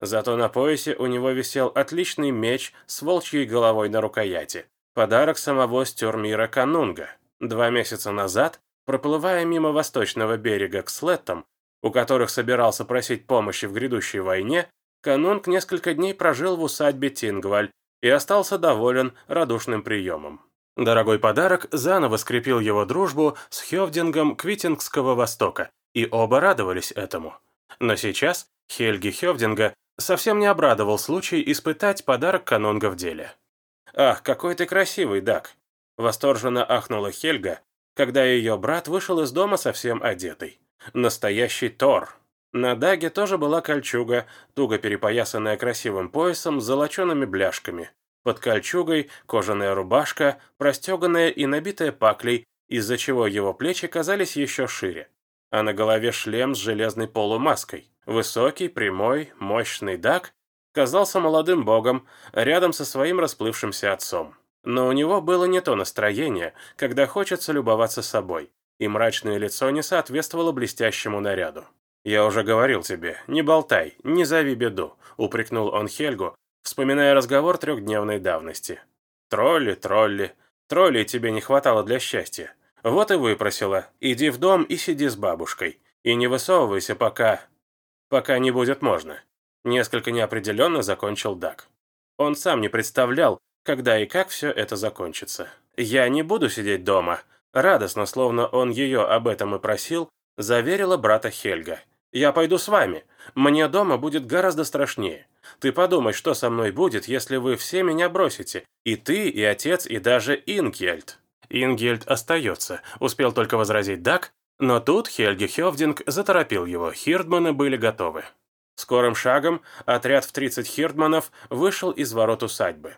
Зато на поясе у него висел отличный меч с волчьей головой на рукояти. Подарок самого Стюрмира Канунга. Два месяца назад, проплывая мимо восточного берега к Слеттам, у которых собирался просить помощи в грядущей войне, Канунг несколько дней прожил в усадьбе Тингваль и остался доволен радушным приемом. Дорогой подарок заново скрепил его дружбу с Хевдингом Квитингского Востока, и оба радовались этому. Но сейчас Хельги Хевдинга совсем не обрадовал случай испытать подарок канонга в деле. «Ах, какой ты красивый, Дак!» Восторженно ахнула Хельга, когда ее брат вышел из дома совсем одетый. Настоящий Тор. На Даге тоже была кольчуга, туго перепоясанная красивым поясом с золочеными бляшками. Под кольчугой кожаная рубашка, простеганная и набитая паклей, из-за чего его плечи казались еще шире. А на голове шлем с железной полумаской. Высокий, прямой, мощный Даг казался молодым богом рядом со своим расплывшимся отцом. Но у него было не то настроение, когда хочется любоваться собой, и мрачное лицо не соответствовало блестящему наряду. «Я уже говорил тебе, не болтай, не зови беду», — упрекнул он Хельгу, вспоминая разговор трехдневной давности. «Тролли, тролли, троллей тебе не хватало для счастья. Вот и выпросила. Иди в дом и сиди с бабушкой. И не высовывайся, пока... пока не будет можно». Несколько неопределенно закончил Дак. Он сам не представлял, когда и как все это закончится. «Я не буду сидеть дома», — радостно, словно он ее об этом и просил, заверила брата Хельга. «Я пойду с вами. Мне дома будет гораздо страшнее. Ты подумай, что со мной будет, если вы все меня бросите. И ты, и отец, и даже Ингельд». Ингельд остается, успел только возразить Дак, но тут Хельги Хевдинг заторопил его, хирдманы были готовы. Скорым шагом отряд в 30 хирдманов вышел из ворот усадьбы.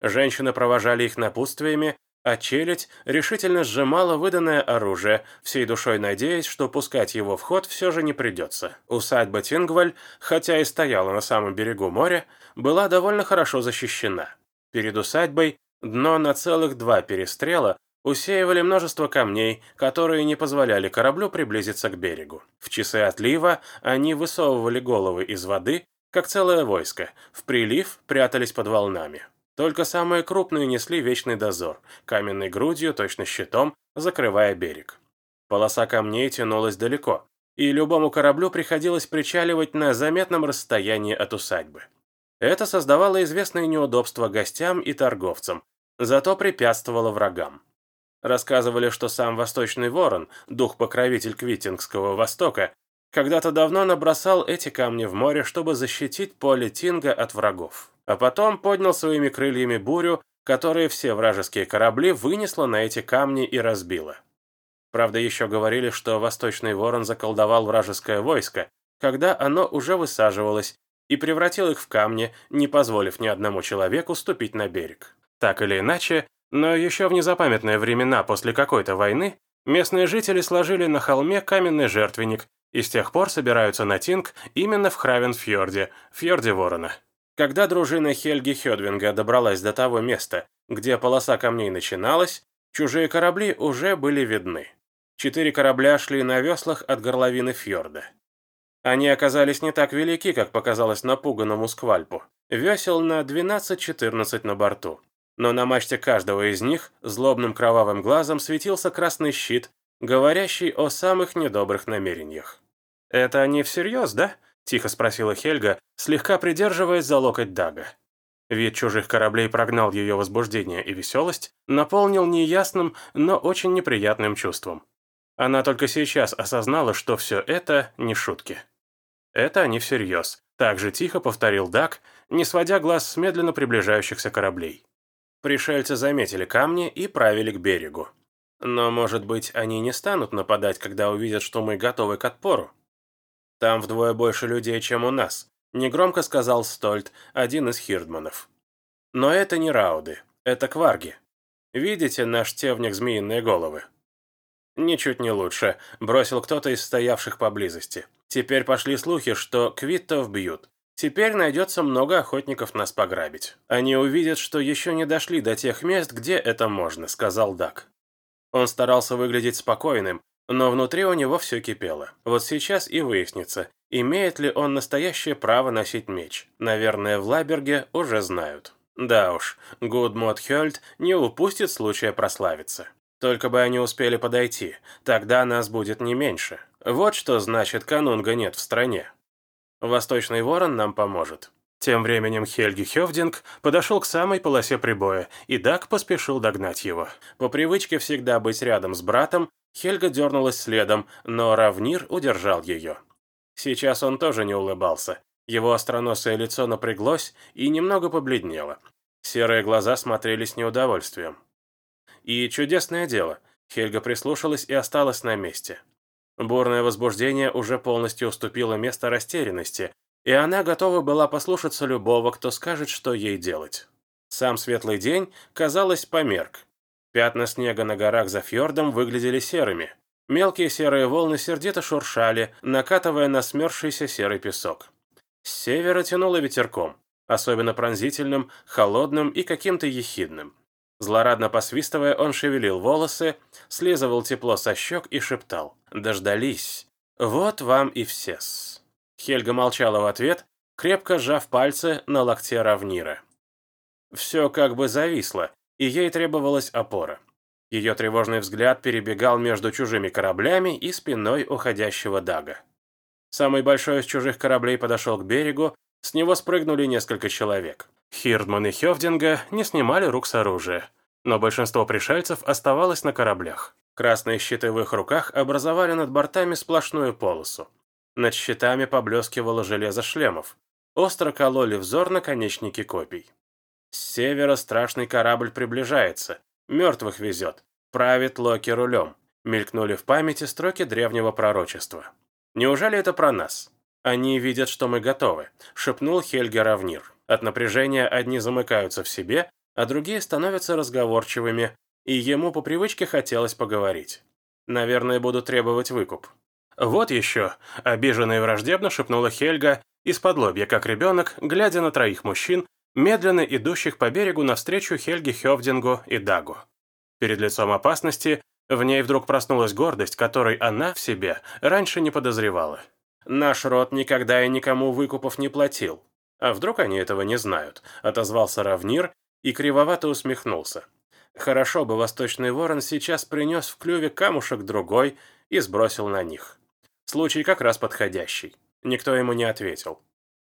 Женщины провожали их напутствиями, а челядь решительно сжимала выданное оружие, всей душой надеясь, что пускать его в ход все же не придется. Усадьба Тингваль, хотя и стояла на самом берегу моря, была довольно хорошо защищена. Перед усадьбой дно на целых два перестрела усеивали множество камней, которые не позволяли кораблю приблизиться к берегу. В часы отлива они высовывали головы из воды, как целое войско, в прилив прятались под волнами. Только самые крупные несли вечный дозор, каменной грудью, точно щитом, закрывая берег. Полоса камней тянулась далеко, и любому кораблю приходилось причаливать на заметном расстоянии от усадьбы. Это создавало известные неудобства гостям и торговцам, зато препятствовало врагам. Рассказывали, что сам Восточный Ворон, дух-покровитель Квитингского Востока, когда-то давно набросал эти камни в море, чтобы защитить поле Тинга от врагов а потом поднял своими крыльями бурю, которая все вражеские корабли вынесла на эти камни и разбила. Правда, еще говорили, что Восточный Ворон заколдовал вражеское войско, когда оно уже высаживалось, и превратил их в камни, не позволив ни одному человеку ступить на берег. Так или иначе, но еще в незапамятные времена после какой-то войны местные жители сложили на холме каменный жертвенник и с тех пор собираются на Тинг именно в Хравенфьорде, фьорде Ворона. Когда дружина Хельги Хедвинга добралась до того места, где полоса камней начиналась, чужие корабли уже были видны. Четыре корабля шли на веслах от горловины фьорда. Они оказались не так велики, как показалось напуганному сквальпу. Весел на 12-14 на борту. Но на мачте каждого из них злобным кровавым глазом светился красный щит, говорящий о самых недобрых намерениях. «Это они всерьез, да?» Тихо спросила Хельга, слегка придерживаясь за локоть Дага. Вид чужих кораблей прогнал ее возбуждение и веселость, наполнил неясным, но очень неприятным чувством. Она только сейчас осознала, что все это не шутки. Это они всерьез. Так же тихо повторил Даг, не сводя глаз с медленно приближающихся кораблей. Пришельцы заметили камни и правили к берегу. Но, может быть, они не станут нападать, когда увидят, что мы готовы к отпору? «Там вдвое больше людей, чем у нас», — негромко сказал Стольт, один из хирдманов. «Но это не рауды, это кварги. Видите наш тевник змеиные головы?» «Ничуть не лучше», — бросил кто-то из стоявших поблизости. «Теперь пошли слухи, что квиттов бьют. Теперь найдется много охотников нас пограбить. Они увидят, что еще не дошли до тех мест, где это можно», — сказал Дак. Он старался выглядеть спокойным, но внутри у него все кипело. Вот сейчас и выяснится, имеет ли он настоящее право носить меч. Наверное, в Лаберге уже знают. Да уж, Гудмот Хёльд не упустит случая прославиться. Только бы они успели подойти, тогда нас будет не меньше. Вот что значит канунга нет в стране. Восточный ворон нам поможет. Тем временем Хельги Хёвдинг подошел к самой полосе прибоя, и Даг поспешил догнать его. По привычке всегда быть рядом с братом, Хельга дернулась следом, но Равнир удержал ее. Сейчас он тоже не улыбался. Его остроносое лицо напряглось и немного побледнело. Серые глаза смотрели с неудовольствием. И чудесное дело, Хельга прислушалась и осталась на месте. Бурное возбуждение уже полностью уступило место растерянности, и она готова была послушаться любого, кто скажет, что ей делать. Сам светлый день, казалось, померк. Пятна снега на горах за фьордом выглядели серыми. Мелкие серые волны сердито шуршали, накатывая на смерзшийся серый песок. С севера тянуло ветерком, особенно пронзительным, холодным и каким-то ехидным. Злорадно посвистывая, он шевелил волосы, слизывал тепло со щек и шептал «Дождались! Вот вам и всес!» Хельга молчала в ответ, крепко сжав пальцы на локте равнира. Все как бы зависло, и ей требовалась опора. Ее тревожный взгляд перебегал между чужими кораблями и спиной уходящего Дага. Самый большой из чужих кораблей подошел к берегу, с него спрыгнули несколько человек. Хирдман и Хевдинга не снимали рук с оружия, но большинство пришельцев оставалось на кораблях. Красные щиты в их руках образовали над бортами сплошную полосу. Над щитами поблескивало железо шлемов. Остро кололи взор наконечники копий. С севера страшный корабль приближается. Мертвых везет. Правит Локи рулем. Мелькнули в памяти строки древнего пророчества. Неужели это про нас? Они видят, что мы готовы, шепнул Хельга Равнир. От напряжения одни замыкаются в себе, а другие становятся разговорчивыми, и ему по привычке хотелось поговорить. Наверное, буду требовать выкуп. «Вот еще!» – обиженно и враждебно шепнула Хельга, из-под лобья, как ребенок, глядя на троих мужчин, медленно идущих по берегу навстречу Хельге Хевдингу и Дагу. Перед лицом опасности в ней вдруг проснулась гордость, которой она в себе раньше не подозревала. «Наш род никогда и никому выкупов не платил. А вдруг они этого не знают?» – отозвался Равнир и кривовато усмехнулся. Хорошо бы Восточный Ворон сейчас принес в клюве камушек другой и сбросил на них. Случай как раз подходящий. Никто ему не ответил.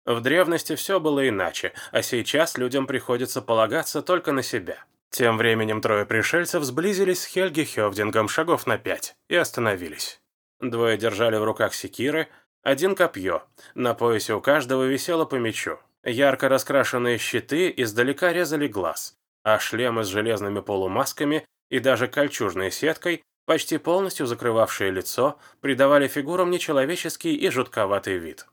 В древности все было иначе, а сейчас людям приходится полагаться только на себя. Тем временем трое пришельцев сблизились с Хельги Хевдингом шагов на пять и остановились. Двое держали в руках секиры, один копье, на поясе у каждого висело по мечу. Ярко раскрашенные щиты издалека резали глаз, а шлемы с железными полумасками и даже кольчужной сеткой почти полностью закрывавшие лицо, придавали фигурам нечеловеческий и жутковатый вид.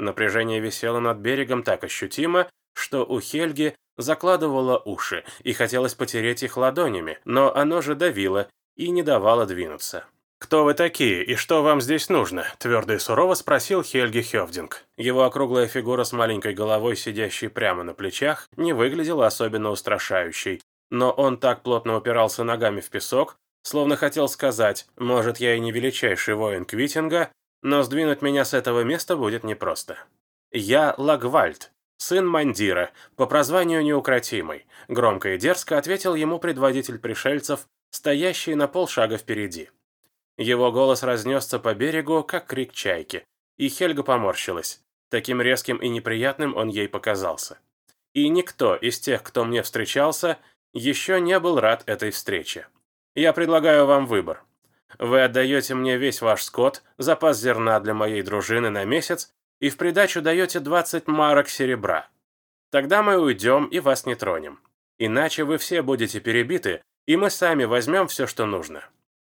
Напряжение висело над берегом так ощутимо, что у Хельги закладывало уши и хотелось потереть их ладонями, но оно же давило и не давало двинуться. «Кто вы такие и что вам здесь нужно?» – твердо и сурово спросил Хельги Хевдинг. Его округлая фигура с маленькой головой, сидящей прямо на плечах, не выглядела особенно устрашающей, но он так плотно упирался ногами в песок, Словно хотел сказать, может, я и не величайший воин Квитинга, но сдвинуть меня с этого места будет непросто. Я Лагвальд, сын Мандира, по прозванию неукротимый, громко и дерзко ответил ему предводитель пришельцев, стоящий на полшага впереди. Его голос разнесся по берегу, как крик чайки, и Хельга поморщилась. Таким резким и неприятным он ей показался. И никто из тех, кто мне встречался, еще не был рад этой встрече. Я предлагаю вам выбор. Вы отдаете мне весь ваш скот, запас зерна для моей дружины на месяц, и в придачу даете 20 марок серебра. Тогда мы уйдем и вас не тронем. Иначе вы все будете перебиты, и мы сами возьмем все, что нужно».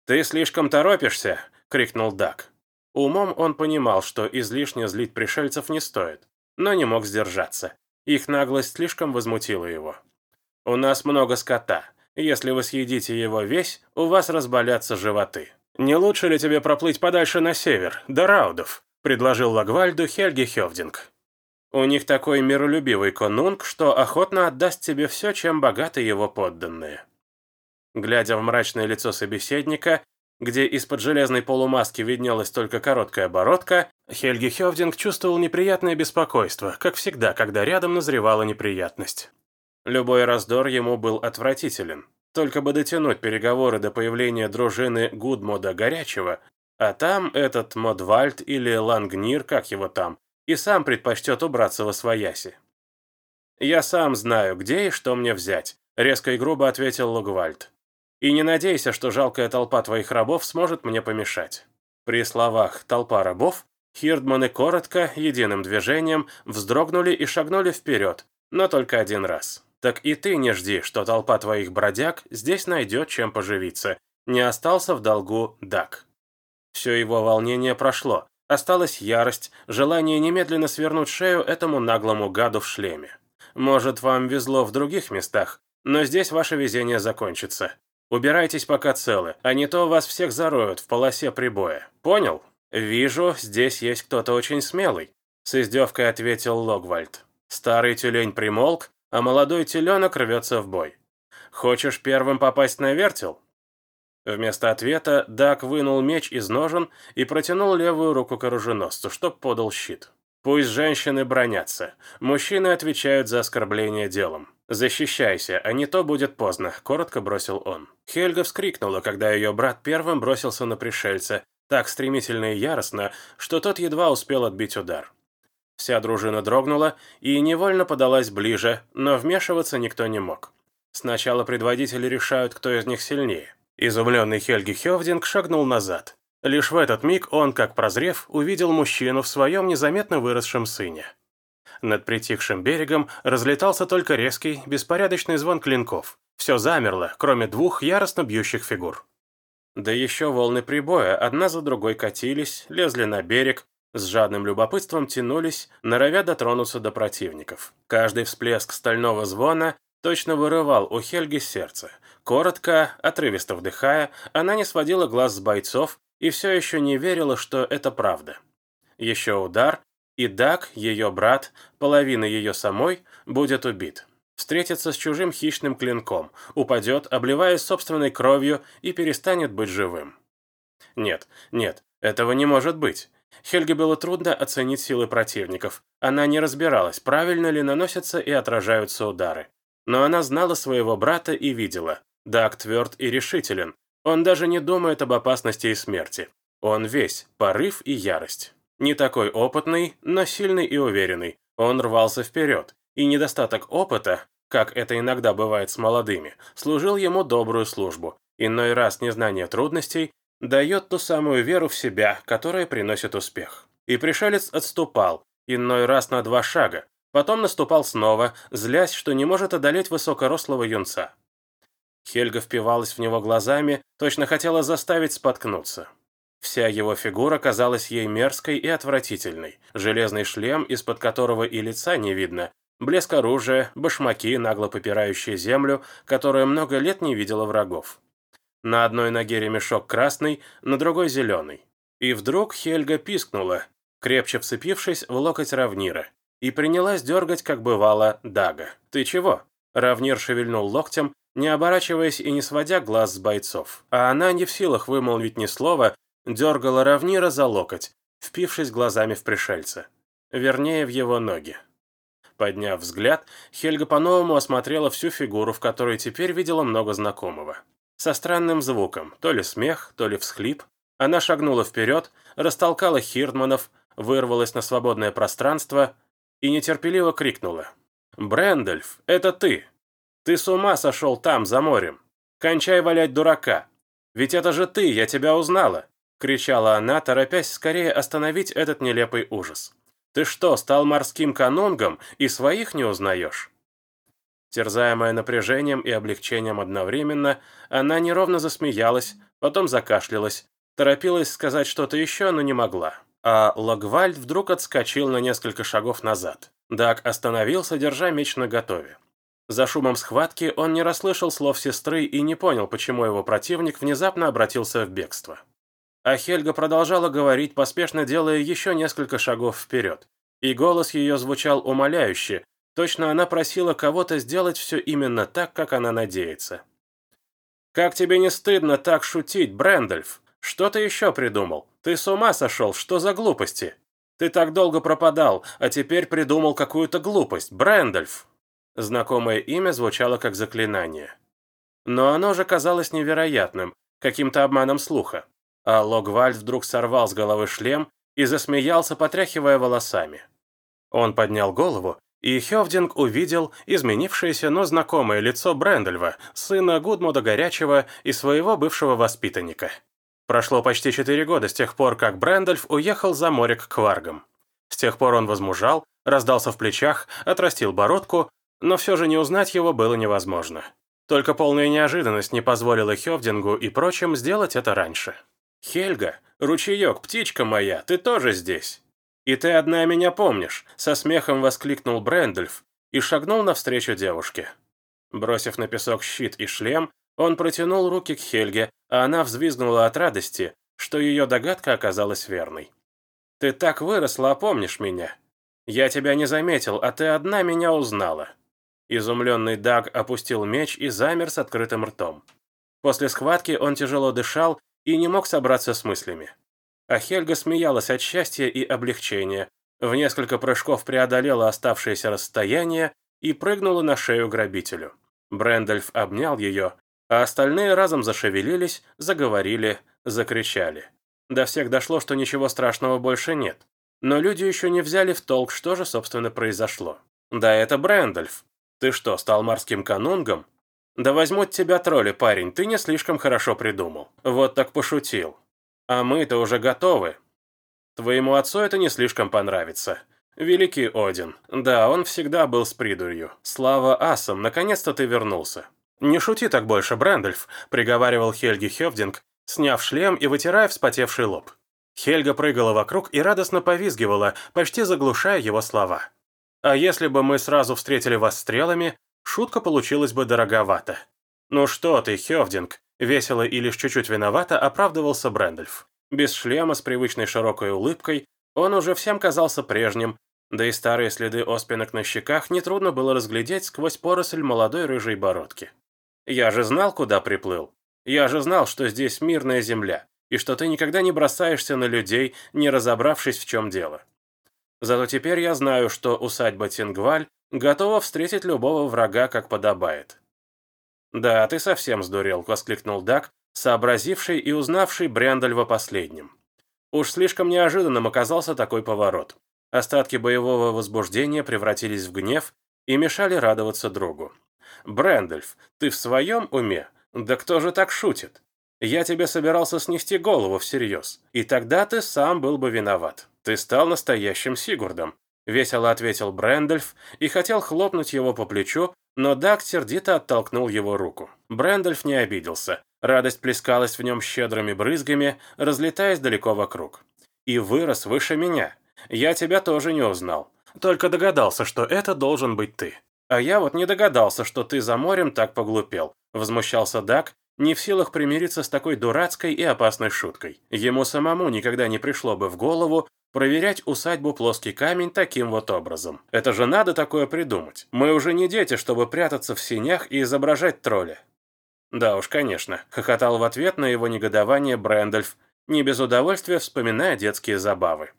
«Ты слишком торопишься!» — крикнул Дак. Умом он понимал, что излишне злить пришельцев не стоит, но не мог сдержаться. Их наглость слишком возмутила его. «У нас много скота. Если вы съедите его весь, у вас разболятся животы. Не лучше ли тебе проплыть подальше на север, до Раудов?» – предложил Лагвальду Хельги Хевдинг. «У них такой миролюбивый конунг, что охотно отдаст тебе все, чем богаты его подданные». Глядя в мрачное лицо собеседника, где из-под железной полумаски виднелась только короткая бородка, Хельги Хевдинг чувствовал неприятное беспокойство, как всегда, когда рядом назревала неприятность. Любой раздор ему был отвратителен. Только бы дотянуть переговоры до появления дружины Гудмода Горячего, А там этот Модвальд или Лангнир, как его там, и сам предпочтет убраться во свояси. «Я сам знаю, где и что мне взять», — резко и грубо ответил Логвальд. «И не надейся, что жалкая толпа твоих рабов сможет мне помешать». При словах «толпа рабов» Хирдманы коротко, единым движением, вздрогнули и шагнули вперед, но только один раз. Так и ты не жди, что толпа твоих бродяг здесь найдет чем поживиться. Не остался в долгу Дак. Все его волнение прошло. Осталась ярость, желание немедленно свернуть шею этому наглому гаду в шлеме. Может, вам везло в других местах, но здесь ваше везение закончится. Убирайтесь пока целы, а не то вас всех зароют в полосе прибоя. Понял? Вижу, здесь есть кто-то очень смелый, с издевкой ответил Логвальд. Старый тюлень примолк, а молодой теленок рвется в бой. Хочешь первым попасть на вертел? Вместо ответа Дак вынул меч из ножен и протянул левую руку к оруженосцу, чтоб подал щит. Пусть женщины бронятся. Мужчины отвечают за оскорбление делом. «Защищайся, а не то будет поздно», — коротко бросил он. Хельга вскрикнула, когда ее брат первым бросился на пришельца, так стремительно и яростно, что тот едва успел отбить удар. Вся дружина дрогнула и невольно подалась ближе, но вмешиваться никто не мог. Сначала предводители решают, кто из них сильнее. Изумленный Хельги Хевдинг шагнул назад. Лишь в этот миг он, как прозрев, увидел мужчину в своем незаметно выросшем сыне. Над притихшим берегом разлетался только резкий, беспорядочный звон клинков. Все замерло, кроме двух яростно бьющих фигур. Да еще волны прибоя одна за другой катились, лезли на берег, с жадным любопытством тянулись, норовя дотронуться до противников. Каждый всплеск стального звона точно вырывал у Хельги сердце. Коротко, отрывисто вдыхая, она не сводила глаз с бойцов и все еще не верила, что это правда. Еще удар, и Дак, ее брат, половина ее самой, будет убит. Встретится с чужим хищным клинком, упадет, обливаясь собственной кровью и перестанет быть живым. Нет, нет, этого не может быть. Хельге было трудно оценить силы противников. Она не разбиралась, правильно ли наносятся и отражаются удары. Но она знала своего брата и видела. Дак тверд и решителен. Он даже не думает об опасности и смерти. Он весь порыв и ярость. Не такой опытный, но сильный и уверенный. Он рвался вперед. И недостаток опыта, как это иногда бывает с молодыми, служил ему добрую службу. Иной раз незнание трудностей дает ту самую веру в себя, которая приносит успех. И пришелец отступал, иной раз на два шага, потом наступал снова, злясь, что не может одолеть высокорослого юнца. Хельга впивалась в него глазами, точно хотела заставить споткнуться. Вся его фигура казалась ей мерзкой и отвратительной. Железный шлем, из-под которого и лица не видно, блеск оружия, башмаки, нагло попирающие землю, которая много лет не видела врагов. На одной ноге ремешок красный, на другой зеленый. И вдруг Хельга пискнула, крепче вцепившись в локоть Равнира, и принялась дергать, как бывало, Дага. «Ты чего?» Равнир шевельнул локтем, не оборачиваясь и не сводя глаз с бойцов. А она не в силах вымолвить ни слова, дергала Равнира за локоть, впившись глазами в пришельца. Вернее, в его ноги. Подняв взгляд, Хельга по-новому осмотрела всю фигуру, в которой теперь видела много знакомого. Со странным звуком, то ли смех, то ли всхлип, она шагнула вперед, растолкала Хирдманов, вырвалась на свободное пространство и нетерпеливо крикнула. «Брэндальф, это ты! Ты с ума сошел там, за морем! Кончай валять дурака! Ведь это же ты, я тебя узнала!» — кричала она, торопясь скорее остановить этот нелепый ужас. «Ты что, стал морским канунгом и своих не узнаешь?» Терзаемая напряжением и облегчением одновременно, она неровно засмеялась, потом закашлялась, торопилась сказать что-то еще, но не могла. А Лагвальд вдруг отскочил на несколько шагов назад. Даг остановился, держа меч наготове. За шумом схватки он не расслышал слов сестры и не понял, почему его противник внезапно обратился в бегство. А Хельга продолжала говорить, поспешно делая еще несколько шагов вперед. И голос ее звучал умоляюще, точно она просила кого-то сделать все именно так, как она надеется. «Как тебе не стыдно так шутить, Брэндальф? Что ты еще придумал? Ты с ума сошел? Что за глупости? Ты так долго пропадал, а теперь придумал какую-то глупость, Брэндальф!» Знакомое имя звучало как заклинание. Но оно же казалось невероятным, каким-то обманом слуха. А Логвальд вдруг сорвал с головы шлем и засмеялся, потряхивая волосами. Он поднял голову, и Хевдинг увидел изменившееся, но знакомое лицо Брэндальва, сына Гудмуда Горячего и своего бывшего воспитанника. Прошло почти четыре года с тех пор, как Брэндальф уехал за море к Кваргам. С тех пор он возмужал, раздался в плечах, отрастил бородку, но все же не узнать его было невозможно. Только полная неожиданность не позволила Хевдингу и прочим сделать это раньше. «Хельга, ручеек, птичка моя, ты тоже здесь!» «И ты одна меня помнишь!» — со смехом воскликнул Брэндальф и шагнул навстречу девушке. Бросив на песок щит и шлем, он протянул руки к Хельге, а она взвизгнула от радости, что ее догадка оказалась верной. «Ты так выросла, помнишь меня? Я тебя не заметил, а ты одна меня узнала». Изумленный Даг опустил меч и замер с открытым ртом. После схватки он тяжело дышал и не мог собраться с мыслями. А Хельга смеялась от счастья и облегчения, в несколько прыжков преодолела оставшееся расстояние и прыгнула на шею грабителю. Брэндальф обнял ее, а остальные разом зашевелились, заговорили, закричали. До всех дошло, что ничего страшного больше нет. Но люди еще не взяли в толк, что же, собственно, произошло. «Да это Брэндальф. Ты что, стал морским канунгом? Да возьмут тебя тролли, парень, ты не слишком хорошо придумал. Вот так пошутил. А мы-то уже готовы. Твоему отцу это не слишком понравится. Великий Один. Да, он всегда был с придурью. Слава асам, наконец-то ты вернулся. Не шути так больше, Брэндальф, приговаривал Хельги Хевдинг, сняв шлем и вытирая вспотевший лоб. Хельга прыгала вокруг и радостно повизгивала, почти заглушая его слова. А если бы мы сразу встретили вас стрелами, шутка получилась бы дороговато. Ну что ты, Хевдинг, Весело и лишь чуть-чуть виновато оправдывался Брэндальф. Без шлема, с привычной широкой улыбкой, он уже всем казался прежним, да и старые следы оспинок на щеках нетрудно было разглядеть сквозь поросль молодой рыжей бородки. «Я же знал, куда приплыл. Я же знал, что здесь мирная земля, и что ты никогда не бросаешься на людей, не разобравшись, в чем дело. Зато теперь я знаю, что усадьба Тингваль готова встретить любого врага, как подобает. «Да, ты совсем сдурел», — воскликнул Дак, сообразивший и узнавший Бряндальва последним. Уж слишком неожиданным оказался такой поворот. Остатки боевого возбуждения превратились в гнев и мешали радоваться другу. «Брэндальф, ты в своем уме? Да кто же так шутит? Я тебе собирался снести голову всерьез, и тогда ты сам был бы виноват. Ты стал настоящим Сигурдом», — весело ответил Брэндальф и хотел хлопнуть его по плечу, но Даг сердито оттолкнул его руку. Брэндальф не обиделся. Радость плескалась в нем щедрыми брызгами, разлетаясь далеко вокруг. «И вырос выше меня. Я тебя тоже не узнал. Только догадался, что это должен быть ты. А я вот не догадался, что ты за морем так поглупел», — возмущался Даг, не в силах примириться с такой дурацкой и опасной шуткой. Ему самому никогда не пришло бы в голову, проверять усадьбу Плоский Камень таким вот образом. Это же надо такое придумать. Мы уже не дети, чтобы прятаться в синях и изображать тролля. Да уж, конечно, хохотал в ответ на его негодование Брэндальф, не без удовольствия вспоминая детские забавы.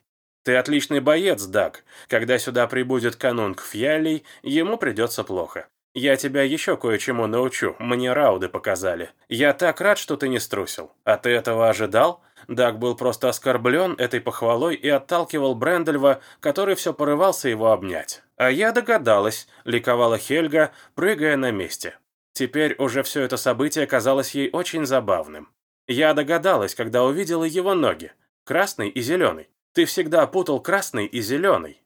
Ты отличный боец, Даг. Когда сюда прибудет канунг Фьялей, ему придется плохо. Я тебя еще кое-чему научу, мне рауды показали. Я так рад, что ты не струсил. А ты этого ожидал? Даг был просто оскорблен этой похвалой и отталкивал Брэндальва, который все порывался его обнять. «А я догадалась», — ликовала Хельга, прыгая на месте. Теперь уже все это событие казалось ей очень забавным. Я догадалась, когда увидела его ноги. Красный и зеленый. Ты всегда путал красный и зеленый.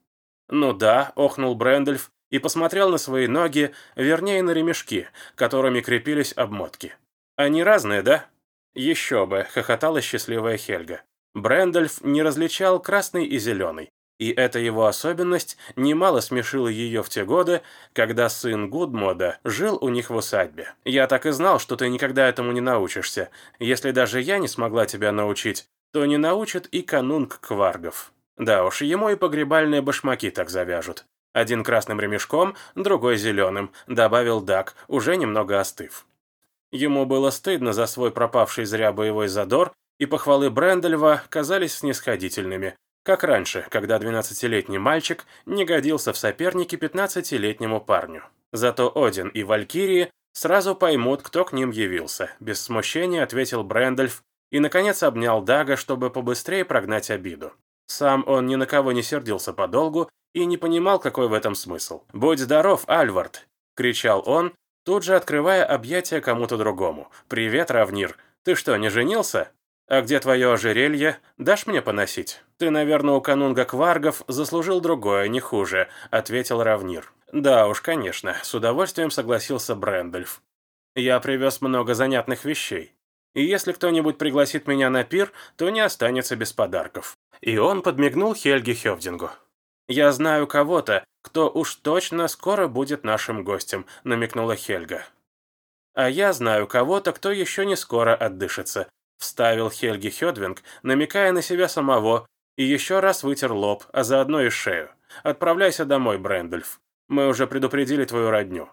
«Ну да», — охнул Брэндальф и посмотрел на свои ноги, вернее на ремешки, которыми крепились обмотки. «Они разные, да?» «Еще бы!» — хохотала счастливая Хельга. Брэндальф не различал красный и зеленый, и эта его особенность немало смешила ее в те годы, когда сын Гудмода жил у них в усадьбе. «Я так и знал, что ты никогда этому не научишься. Если даже я не смогла тебя научить, то не научит и канунг кваргов». Да уж, ему и погребальные башмаки так завяжут. Один красным ремешком, другой зеленым, добавил Дак, уже немного остыв. Ему было стыдно за свой пропавший зря боевой задор, и похвалы Брэндальва казались снисходительными, как раньше, когда 12-летний мальчик не годился в сопернике 15-летнему парню. Зато Один и Валькирии сразу поймут, кто к ним явился, без смущения ответил Брэндальф и, наконец, обнял Дага, чтобы побыстрее прогнать обиду. Сам он ни на кого не сердился подолгу и не понимал, какой в этом смысл. «Будь здоров, Альвард!» — кричал он, тут же открывая объятия кому-то другому. «Привет, Равнир! Ты что, не женился? А где твое ожерелье? Дашь мне поносить?» «Ты, наверное, у канунга Кваргов заслужил другое, не хуже», — ответил Равнир. «Да уж, конечно», — с удовольствием согласился Брэндольф. «Я привез много занятных вещей. И если кто-нибудь пригласит меня на пир, то не останется без подарков». И он подмигнул Хельге Хевдингу. «Я знаю кого-то, кто уж точно скоро будет нашим гостем», — намекнула Хельга. «А я знаю кого-то, кто еще не скоро отдышится», — вставил Хельги Хедвинг, намекая на себя самого, и еще раз вытер лоб, а заодно и шею. «Отправляйся домой, Брэндольф. Мы уже предупредили твою родню.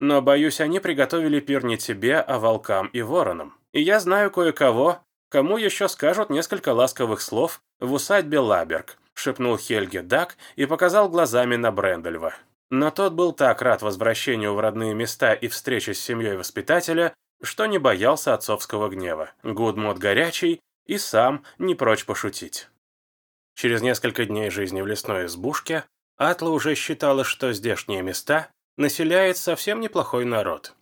Но, боюсь, они приготовили пир не тебе, а волкам и воронам. И я знаю кое-кого, кому еще скажут несколько ласковых слов в усадьбе Лаберг», шепнул Хельге Дак и показал глазами на Брэндольва. Но тот был так рад возвращению в родные места и встрече с семьей воспитателя, что не боялся отцовского гнева. Гудмот горячий и сам не прочь пошутить. Через несколько дней жизни в лесной избушке Атла уже считала, что здешние места населяет совсем неплохой народ.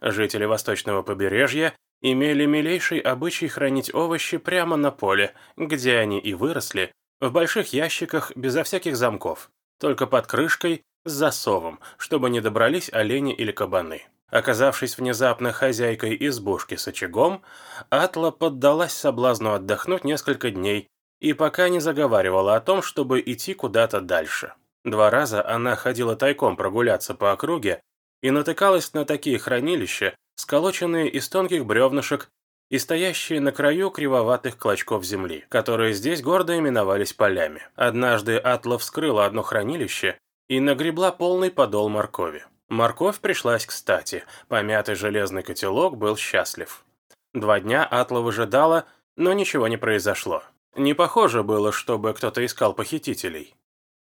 Жители восточного побережья имели милейший обычай хранить овощи прямо на поле, где они и выросли, в больших ящиках безо всяких замков, только под крышкой с засовом, чтобы не добрались олени или кабаны. Оказавшись внезапно хозяйкой избушки с очагом, Атла поддалась соблазну отдохнуть несколько дней и пока не заговаривала о том, чтобы идти куда-то дальше. Два раза она ходила тайком прогуляться по округе и натыкалась на такие хранилища, сколоченные из тонких бревнышек и стоящие на краю кривоватых клочков земли, которые здесь гордо именовались полями. Однажды Атла вскрыла одно хранилище и нагребла полный подол моркови. Морковь пришлась кстати, помятый железный котелок был счастлив. Два дня Атла выжидала, но ничего не произошло. Не похоже было, чтобы кто-то искал похитителей.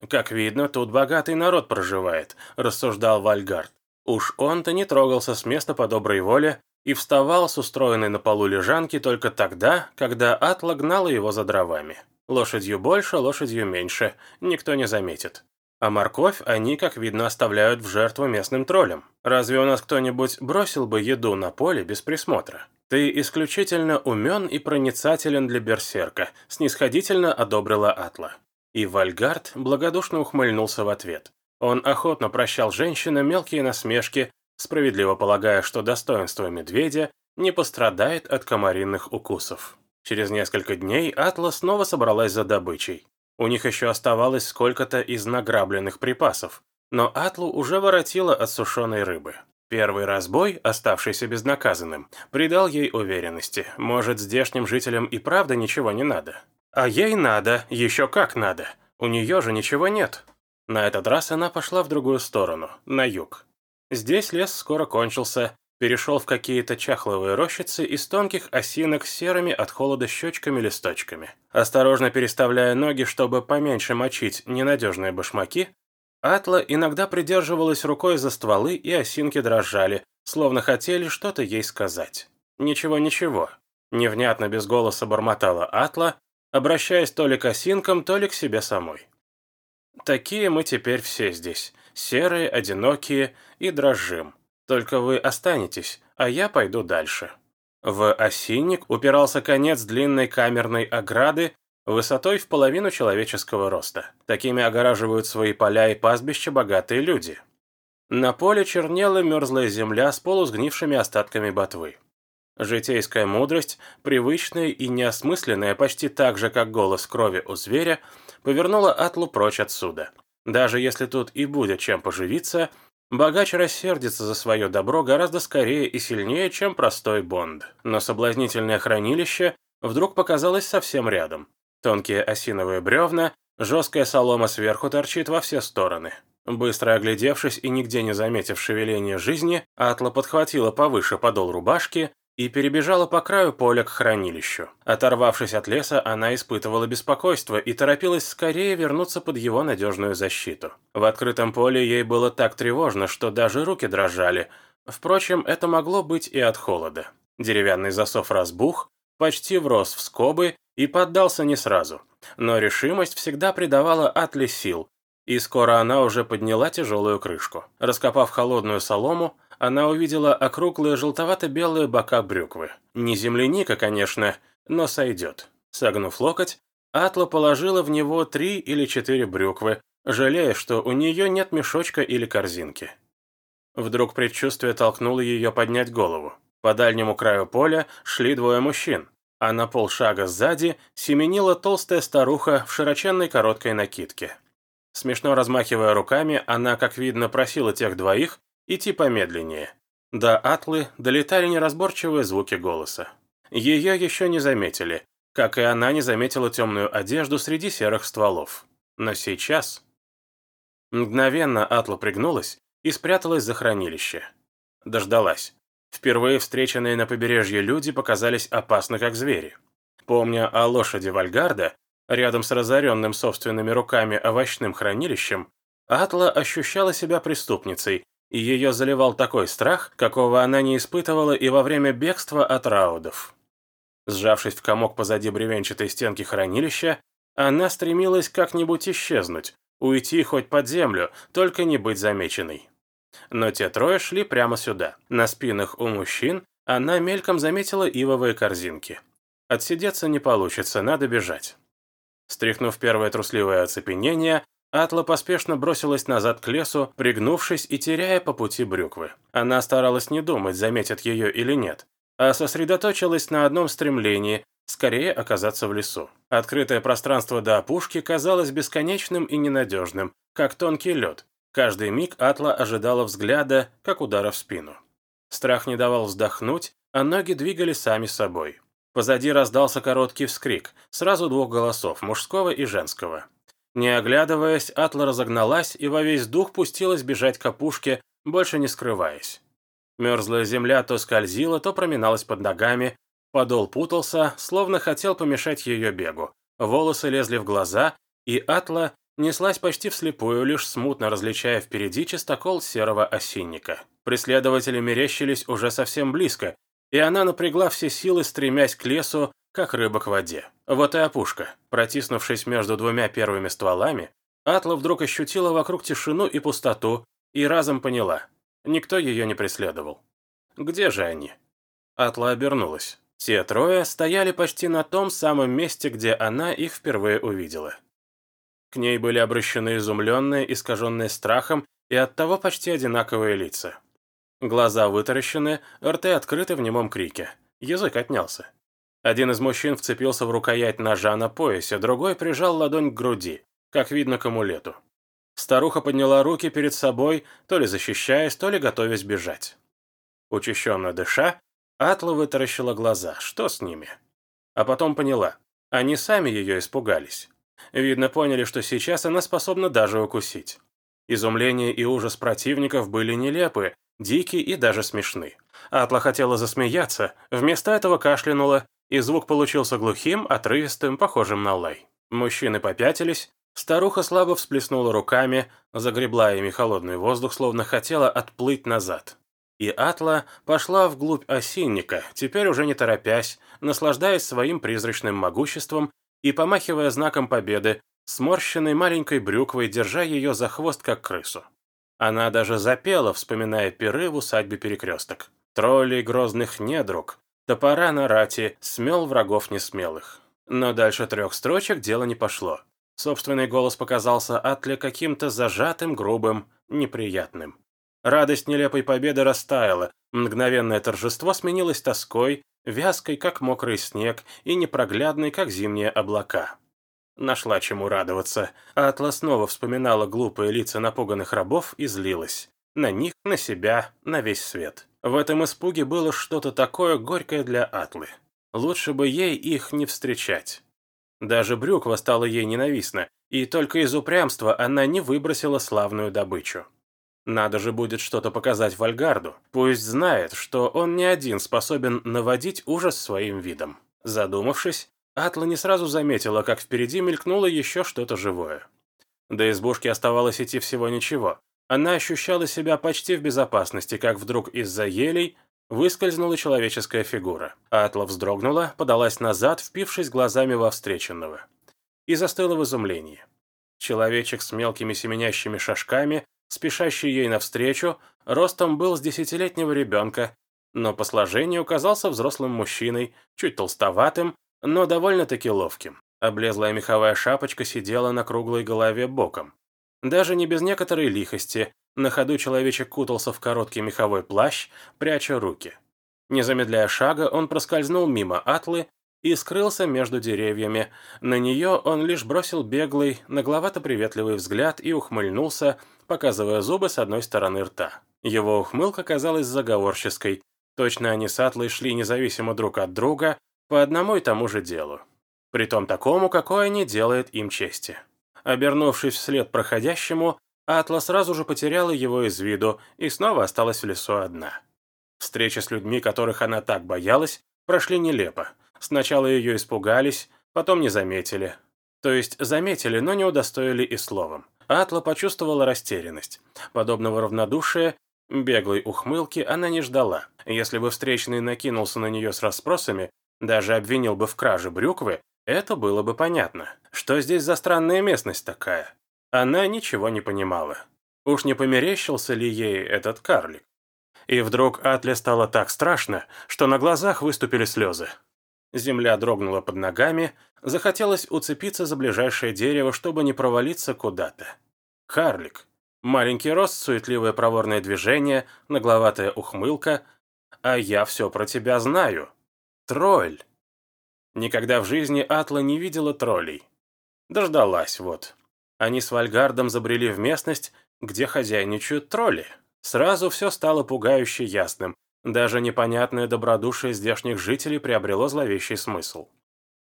«Как видно, тут богатый народ проживает», – рассуждал Вальгард. Уж он-то не трогался с места по доброй воле и вставал с устроенной на полу лежанки только тогда, когда Атла гнала его за дровами. Лошадью больше, лошадью меньше, никто не заметит. А морковь они, как видно, оставляют в жертву местным троллям. Разве у нас кто-нибудь бросил бы еду на поле без присмотра? Ты исключительно умен и проницателен для берсерка, снисходительно одобрила Атла. И Вальгард благодушно ухмыльнулся в ответ. Он охотно прощал женщинам мелкие насмешки, справедливо полагая, что достоинство медведя не пострадает от комаринных укусов. Через несколько дней Атла снова собралась за добычей. У них еще оставалось сколько-то из награбленных припасов, но Атлу уже воротила от сушеной рыбы. Первый разбой, оставшийся безнаказанным, придал ей уверенности. Может, здешним жителям и правда ничего не надо. А ей надо, еще как надо. У нее же ничего нет. На этот раз она пошла в другую сторону, на юг. Здесь лес скоро кончился, перешел в какие-то чахловые рощицы из тонких осинок с серыми от холода щечками-листочками. Осторожно переставляя ноги, чтобы поменьше мочить ненадежные башмаки, Атла иногда придерживалась рукой за стволы, и осинки дрожали, словно хотели что-то ей сказать. «Ничего-ничего», — невнятно без голоса бормотала Атла, обращаясь то ли к осинкам, то ли к себе самой. «Такие мы теперь все здесь, серые, одинокие и дрожим. Только вы останетесь, а я пойду дальше». В осинник упирался конец длинной камерной ограды высотой в половину человеческого роста. Такими огораживают свои поля и пастбища богатые люди. На поле чернела мерзлая земля с полусгнившими остатками ботвы. Житейская мудрость, привычная и неосмысленная почти так же, как голос крови у зверя, повернула Атлу прочь отсюда. Даже если тут и будет чем поживиться, богач рассердится за свое добро гораздо скорее и сильнее, чем простой Бонд. Но соблазнительное хранилище вдруг показалось совсем рядом. Тонкие осиновые бревна, жесткая солома сверху торчит во все стороны. Быстро оглядевшись и нигде не заметив шевеления жизни, Атла подхватила повыше подол рубашки и перебежала по краю поля к хранилищу. Оторвавшись от леса, она испытывала беспокойство и торопилась скорее вернуться под его надежную защиту. В открытом поле ей было так тревожно, что даже руки дрожали. Впрочем, это могло быть и от холода. Деревянный засов разбух, почти врос в скобы и поддался не сразу. Но решимость всегда придавала Атле сил, и скоро она уже подняла тяжелую крышку. Раскопав холодную солому, она увидела округлые желтовато-белые бока брюквы. Не земляника, конечно, но сойдет. Согнув локоть, Атла положила в него три или четыре брюквы, жалея, что у нее нет мешочка или корзинки. Вдруг предчувствие толкнуло ее поднять голову. По дальнему краю поля шли двое мужчин, а на полшага сзади семенила толстая старуха в широченной короткой накидке. Смешно размахивая руками, она, как видно, просила тех двоих идти помедленнее. До Атлы долетали неразборчивые звуки голоса. Ее еще не заметили, как и она не заметила темную одежду среди серых стволов. Но сейчас... Мгновенно Атла пригнулась и спряталась за хранилище. Дождалась. Впервые встреченные на побережье люди показались опасны как звери. Помня о лошади Вальгарда, рядом с разоренным собственными руками овощным хранилищем, Атла ощущала себя преступницей, и ее заливал такой страх, какого она не испытывала и во время бегства от раудов. Сжавшись в комок позади бревенчатой стенки хранилища, она стремилась как-нибудь исчезнуть, уйти хоть под землю, только не быть замеченной. Но те трое шли прямо сюда. На спинах у мужчин она мельком заметила ивовые корзинки. Отсидеться не получится, надо бежать. Стряхнув первое трусливое оцепенение, Атла поспешно бросилась назад к лесу, пригнувшись и теряя по пути брюквы. Она старалась не думать, заметят ее или нет, а сосредоточилась на одном стремлении – скорее оказаться в лесу. Открытое пространство до опушки казалось бесконечным и ненадежным, как тонкий лед. Каждый миг Атла ожидала взгляда, как удара в спину. Страх не давал вздохнуть, а ноги двигали сами собой. Позади раздался короткий вскрик, сразу двух голосов, мужского и женского. Не оглядываясь, Атла разогналась и во весь дух пустилась бежать к опушке, больше не скрываясь. Мерзлая земля то скользила, то проминалась под ногами, подол путался, словно хотел помешать ее бегу. Волосы лезли в глаза, и Атла неслась почти вслепую, лишь смутно различая впереди чистокол серого осинника. Преследователи мерещились уже совсем близко, и она напрягла все силы, стремясь к лесу, как рыба к воде. Вот и опушка. Протиснувшись между двумя первыми стволами, Атла вдруг ощутила вокруг тишину и пустоту, и разом поняла. Никто ее не преследовал. Где же они? Атла обернулась. Те трое стояли почти на том самом месте, где она их впервые увидела. К ней были обращены изумленные, искаженные страхом и оттого почти одинаковые лица. Глаза вытаращены, рты открыты в немом крике. Язык отнялся. Один из мужчин вцепился в рукоять ножа на поясе, другой прижал ладонь к груди, как видно к амулету. Старуха подняла руки перед собой, то ли защищаясь, то ли готовясь бежать. Учащенно дыша, Атла вытаращила глаза. Что с ними? А потом поняла. Они сами ее испугались. Видно, поняли, что сейчас она способна даже укусить. Изумление и ужас противников были нелепы, дикие и даже смешны. Атла хотела засмеяться, вместо этого кашлянула, и звук получился глухим, отрывистым, похожим на лай. Мужчины попятились, Старуха слабо всплеснула руками, загребла ими холодный воздух, словно хотела отплыть назад. И Атла пошла вглубь осинника, теперь уже не торопясь, наслаждаясь своим призрачным могуществом и помахивая знаком победы, сморщенной маленькой брюквой, держа ее за хвост, как крысу. Она даже запела, вспоминая пиры в усадьбе Перекресток. Троллей грозных недруг, топора на рати, смел врагов несмелых. Но дальше трех строчек дело не пошло. Собственный голос показался Атле каким-то зажатым, грубым, неприятным. Радость нелепой победы растаяла, мгновенное торжество сменилось тоской, вязкой, как мокрый снег, и непроглядной, как зимние облака. Нашла чему радоваться. Атла снова вспоминала глупые лица напуганных рабов и злилась. На них, на себя, на весь свет. В этом испуге было что-то такое горькое для Атлы. Лучше бы ей их не встречать. Даже брюква стала ей ненавистна, и только из упрямства она не выбросила славную добычу. Надо же будет что-то показать Вальгарду. Пусть знает, что он не один способен наводить ужас своим видом. Задумавшись, Атла не сразу заметила, как впереди мелькнуло еще что-то живое. До избушки оставалось идти всего ничего. Она ощущала себя почти в безопасности, как вдруг из-за елей выскользнула человеческая фигура. Атла вздрогнула, подалась назад, впившись глазами во встреченного. И застыла в изумлении. Человечек с мелкими семенящими шажками, спешащий ей навстречу, ростом был с десятилетнего ребенка, но по сложению казался взрослым мужчиной, чуть толстоватым, но довольно-таки ловким. Облезлая меховая шапочка сидела на круглой голове боком. Даже не без некоторой лихости, на ходу человечек кутался в короткий меховой плащ, пряча руки. Не замедляя шага, он проскользнул мимо Атлы и скрылся между деревьями. На нее он лишь бросил беглый, нагловато-приветливый взгляд и ухмыльнулся, показывая зубы с одной стороны рта. Его ухмылка казалась заговорческой. Точно они с Атлой шли независимо друг от друга по одному и тому же делу. Притом такому, какое не делает им чести. Обернувшись вслед проходящему, Атла сразу же потеряла его из виду и снова осталась в лесу одна. Встречи с людьми, которых она так боялась, прошли нелепо. Сначала ее испугались, потом не заметили. То есть заметили, но не удостоили и словом. Атла почувствовала растерянность. Подобного равнодушия, беглой ухмылки она не ждала. Если бы встречный накинулся на нее с расспросами, даже обвинил бы в краже брюквы, это было бы понятно. Что здесь за странная местность такая? Она ничего не понимала. Уж не померещился ли ей этот карлик? И вдруг Атле стало так страшно, что на глазах выступили слезы. Земля дрогнула под ногами, захотелось уцепиться за ближайшее дерево, чтобы не провалиться куда-то. Карлик. Маленький рост, суетливое проворное движение, нагловатая ухмылка. А я все про тебя знаю. Тролль. Никогда в жизни Атла не видела троллей. Дождалась вот. Они с Вальгардом забрели в местность, где хозяйничают тролли. Сразу все стало пугающе ясным. Даже непонятное добродушие здешних жителей приобрело зловещий смысл.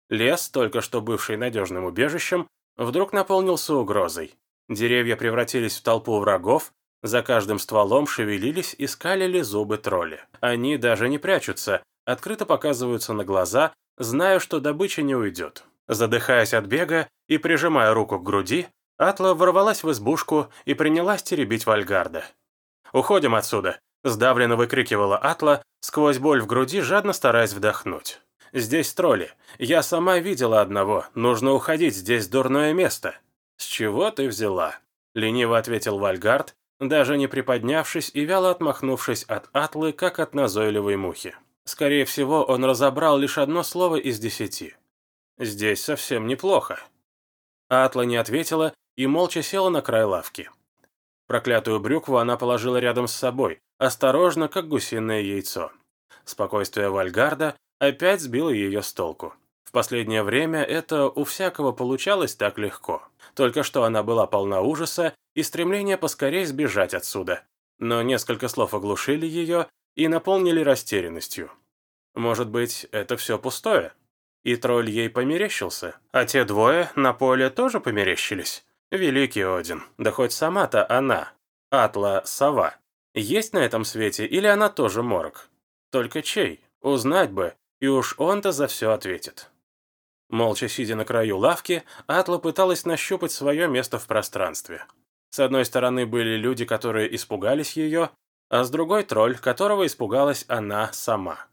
Лес, только что бывший надежным убежищем, вдруг наполнился угрозой. Деревья превратились в толпу врагов, за каждым стволом шевелились и скалили зубы тролли. Они даже не прячутся, открыто показываются на глаза, зная, что добыча не уйдет. Задыхаясь от бега и прижимая руку к груди, Атла ворвалась в избушку и принялась теребить Вальгарда. «Уходим отсюда!» Сдавленно выкрикивала Атла, сквозь боль в груди, жадно стараясь вдохнуть. «Здесь тролли. Я сама видела одного. Нужно уходить, здесь дурное место». «С чего ты взяла?» Лениво ответил Вальгард, даже не приподнявшись и вяло отмахнувшись от Атлы, как от назойливой мухи. Скорее всего, он разобрал лишь одно слово из десяти. «Здесь совсем неплохо». Атла не ответила и молча села на край лавки. Проклятую брюкву она положила рядом с собой, осторожно, как гусиное яйцо. Спокойствие Вальгарда опять сбило ее с толку. В последнее время это у всякого получалось так легко. Только что она была полна ужаса и стремления поскорее сбежать отсюда. Но несколько слов оглушили ее и наполнили растерянностью. Может быть, это все пустое? И тролль ей померещился, а те двое на поле тоже померещились. Великий Один, да хоть сама-то она, Атла-сова, есть на этом свете или она тоже морок? Только чей? Узнать бы, и уж он-то за все ответит. Молча сидя на краю лавки, Атла пыталась нащупать свое место в пространстве. С одной стороны были люди, которые испугались ее, а с другой тролль, которого испугалась она сама.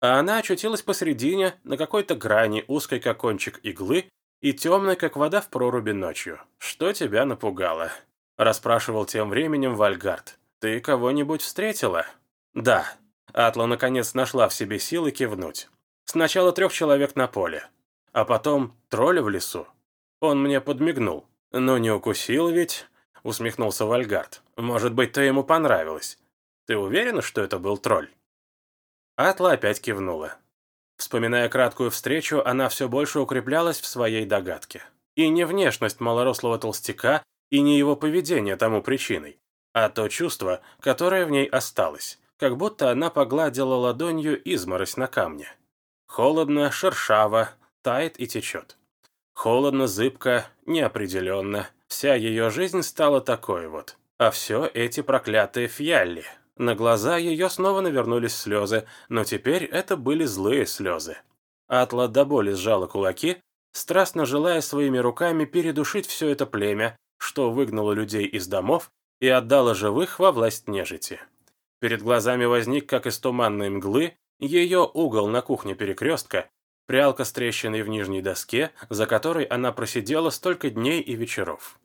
А она очутилась посередине, на какой-то грани, узкой как кончик иглы и темной, как вода в проруби ночью. «Что тебя напугало?» – расспрашивал тем временем Вальгард. «Ты кого-нибудь встретила?» «Да». Атла наконец нашла в себе силы кивнуть. «Сначала трех человек на поле, а потом тролля в лесу. Он мне подмигнул. «Ну не укусил ведь?» — усмехнулся Вальгард. «Может быть, ты ему понравилась. Ты уверена, что это был тролль?» Атла опять кивнула. Вспоминая краткую встречу, она все больше укреплялась в своей догадке. И не внешность малорослого толстяка, и не его поведение тому причиной а то чувство, которое в ней осталось, как будто она погладила ладонью изморозь на камне. Холодно, шершаво, тает и течет. Холодно, зыбко, неопределенно. Вся ее жизнь стала такой вот. А все эти проклятые фьялли. На глаза ее снова навернулись слезы, но теперь это были злые слезы. Атла до боли сжала кулаки, страстно желая своими руками передушить все это племя, что выгнало людей из домов и отдала живых во власть нежити. Перед глазами возник, как из туманной мглы, ее угол на кухне перекрестка, прялка с в нижней доске, за которой она просидела столько дней и вечеров.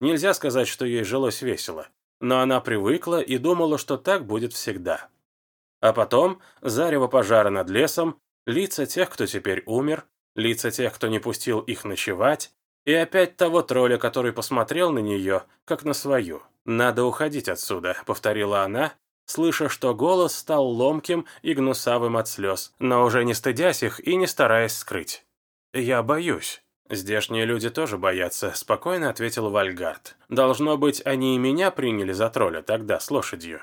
Нельзя сказать, что ей жилось весело, но она привыкла и думала, что так будет всегда. А потом зарево пожара над лесом, лица тех, кто теперь умер, лица тех, кто не пустил их ночевать, и опять того тролля, который посмотрел на нее, как на свою. «Надо уходить отсюда», — повторила она, слыша, что голос стал ломким и гнусавым от слез, но уже не стыдясь их и не стараясь скрыть. «Я боюсь». «Здешние люди тоже боятся», — спокойно ответил Вальгард. «Должно быть, они и меня приняли за тролля тогда с лошадью.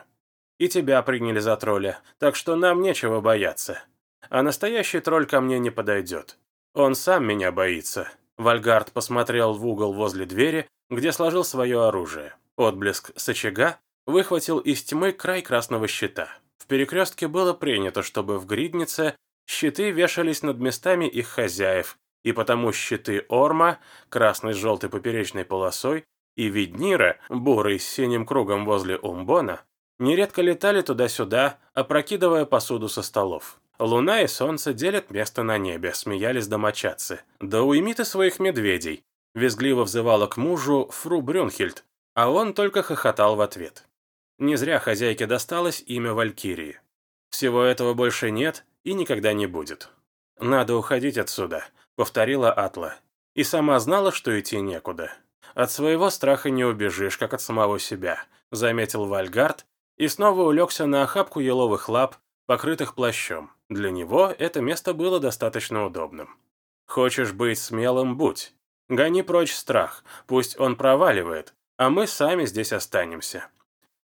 И тебя приняли за тролля, так что нам нечего бояться. А настоящий тролль ко мне не подойдет. Он сам меня боится». Вальгард посмотрел в угол возле двери, где сложил свое оружие. Отблеск с очага выхватил из тьмы край красного щита. В перекрестке было принято, чтобы в гриднице щиты вешались над местами их хозяев, и потому щиты Орма, красной с желтой поперечной полосой, и Виднира, бурый с синим кругом возле Умбона, нередко летали туда-сюда, опрокидывая посуду со столов. Луна и солнце делят место на небе, смеялись домочадцы. Да уйми ты своих медведей, визгливо взывала к мужу фру Брюнхельд, а он только хохотал в ответ. Не зря хозяйке досталось имя Валькирии. Всего этого больше нет и никогда не будет. «Надо уходить отсюда», — повторила Атла. И сама знала, что идти некуда. «От своего страха не убежишь, как от самого себя», — заметил Вальгард и снова улегся на охапку еловых лап, покрытых плащом. Для него это место было достаточно удобным. «Хочешь быть смелым – будь. Гони прочь страх, пусть он проваливает, а мы сами здесь останемся.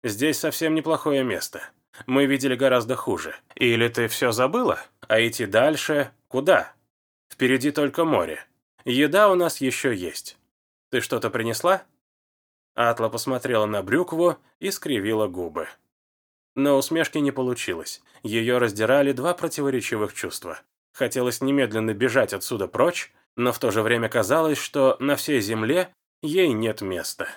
Здесь совсем неплохое место. Мы видели гораздо хуже. Или ты все забыла? А идти дальше куда? Впереди только море. Еда у нас еще есть. Ты что-то принесла?» Атла посмотрела на Брюкву и скривила губы. Но усмешки не получилось. Ее раздирали два противоречивых чувства. Хотелось немедленно бежать отсюда прочь, но в то же время казалось, что на всей земле ей нет места.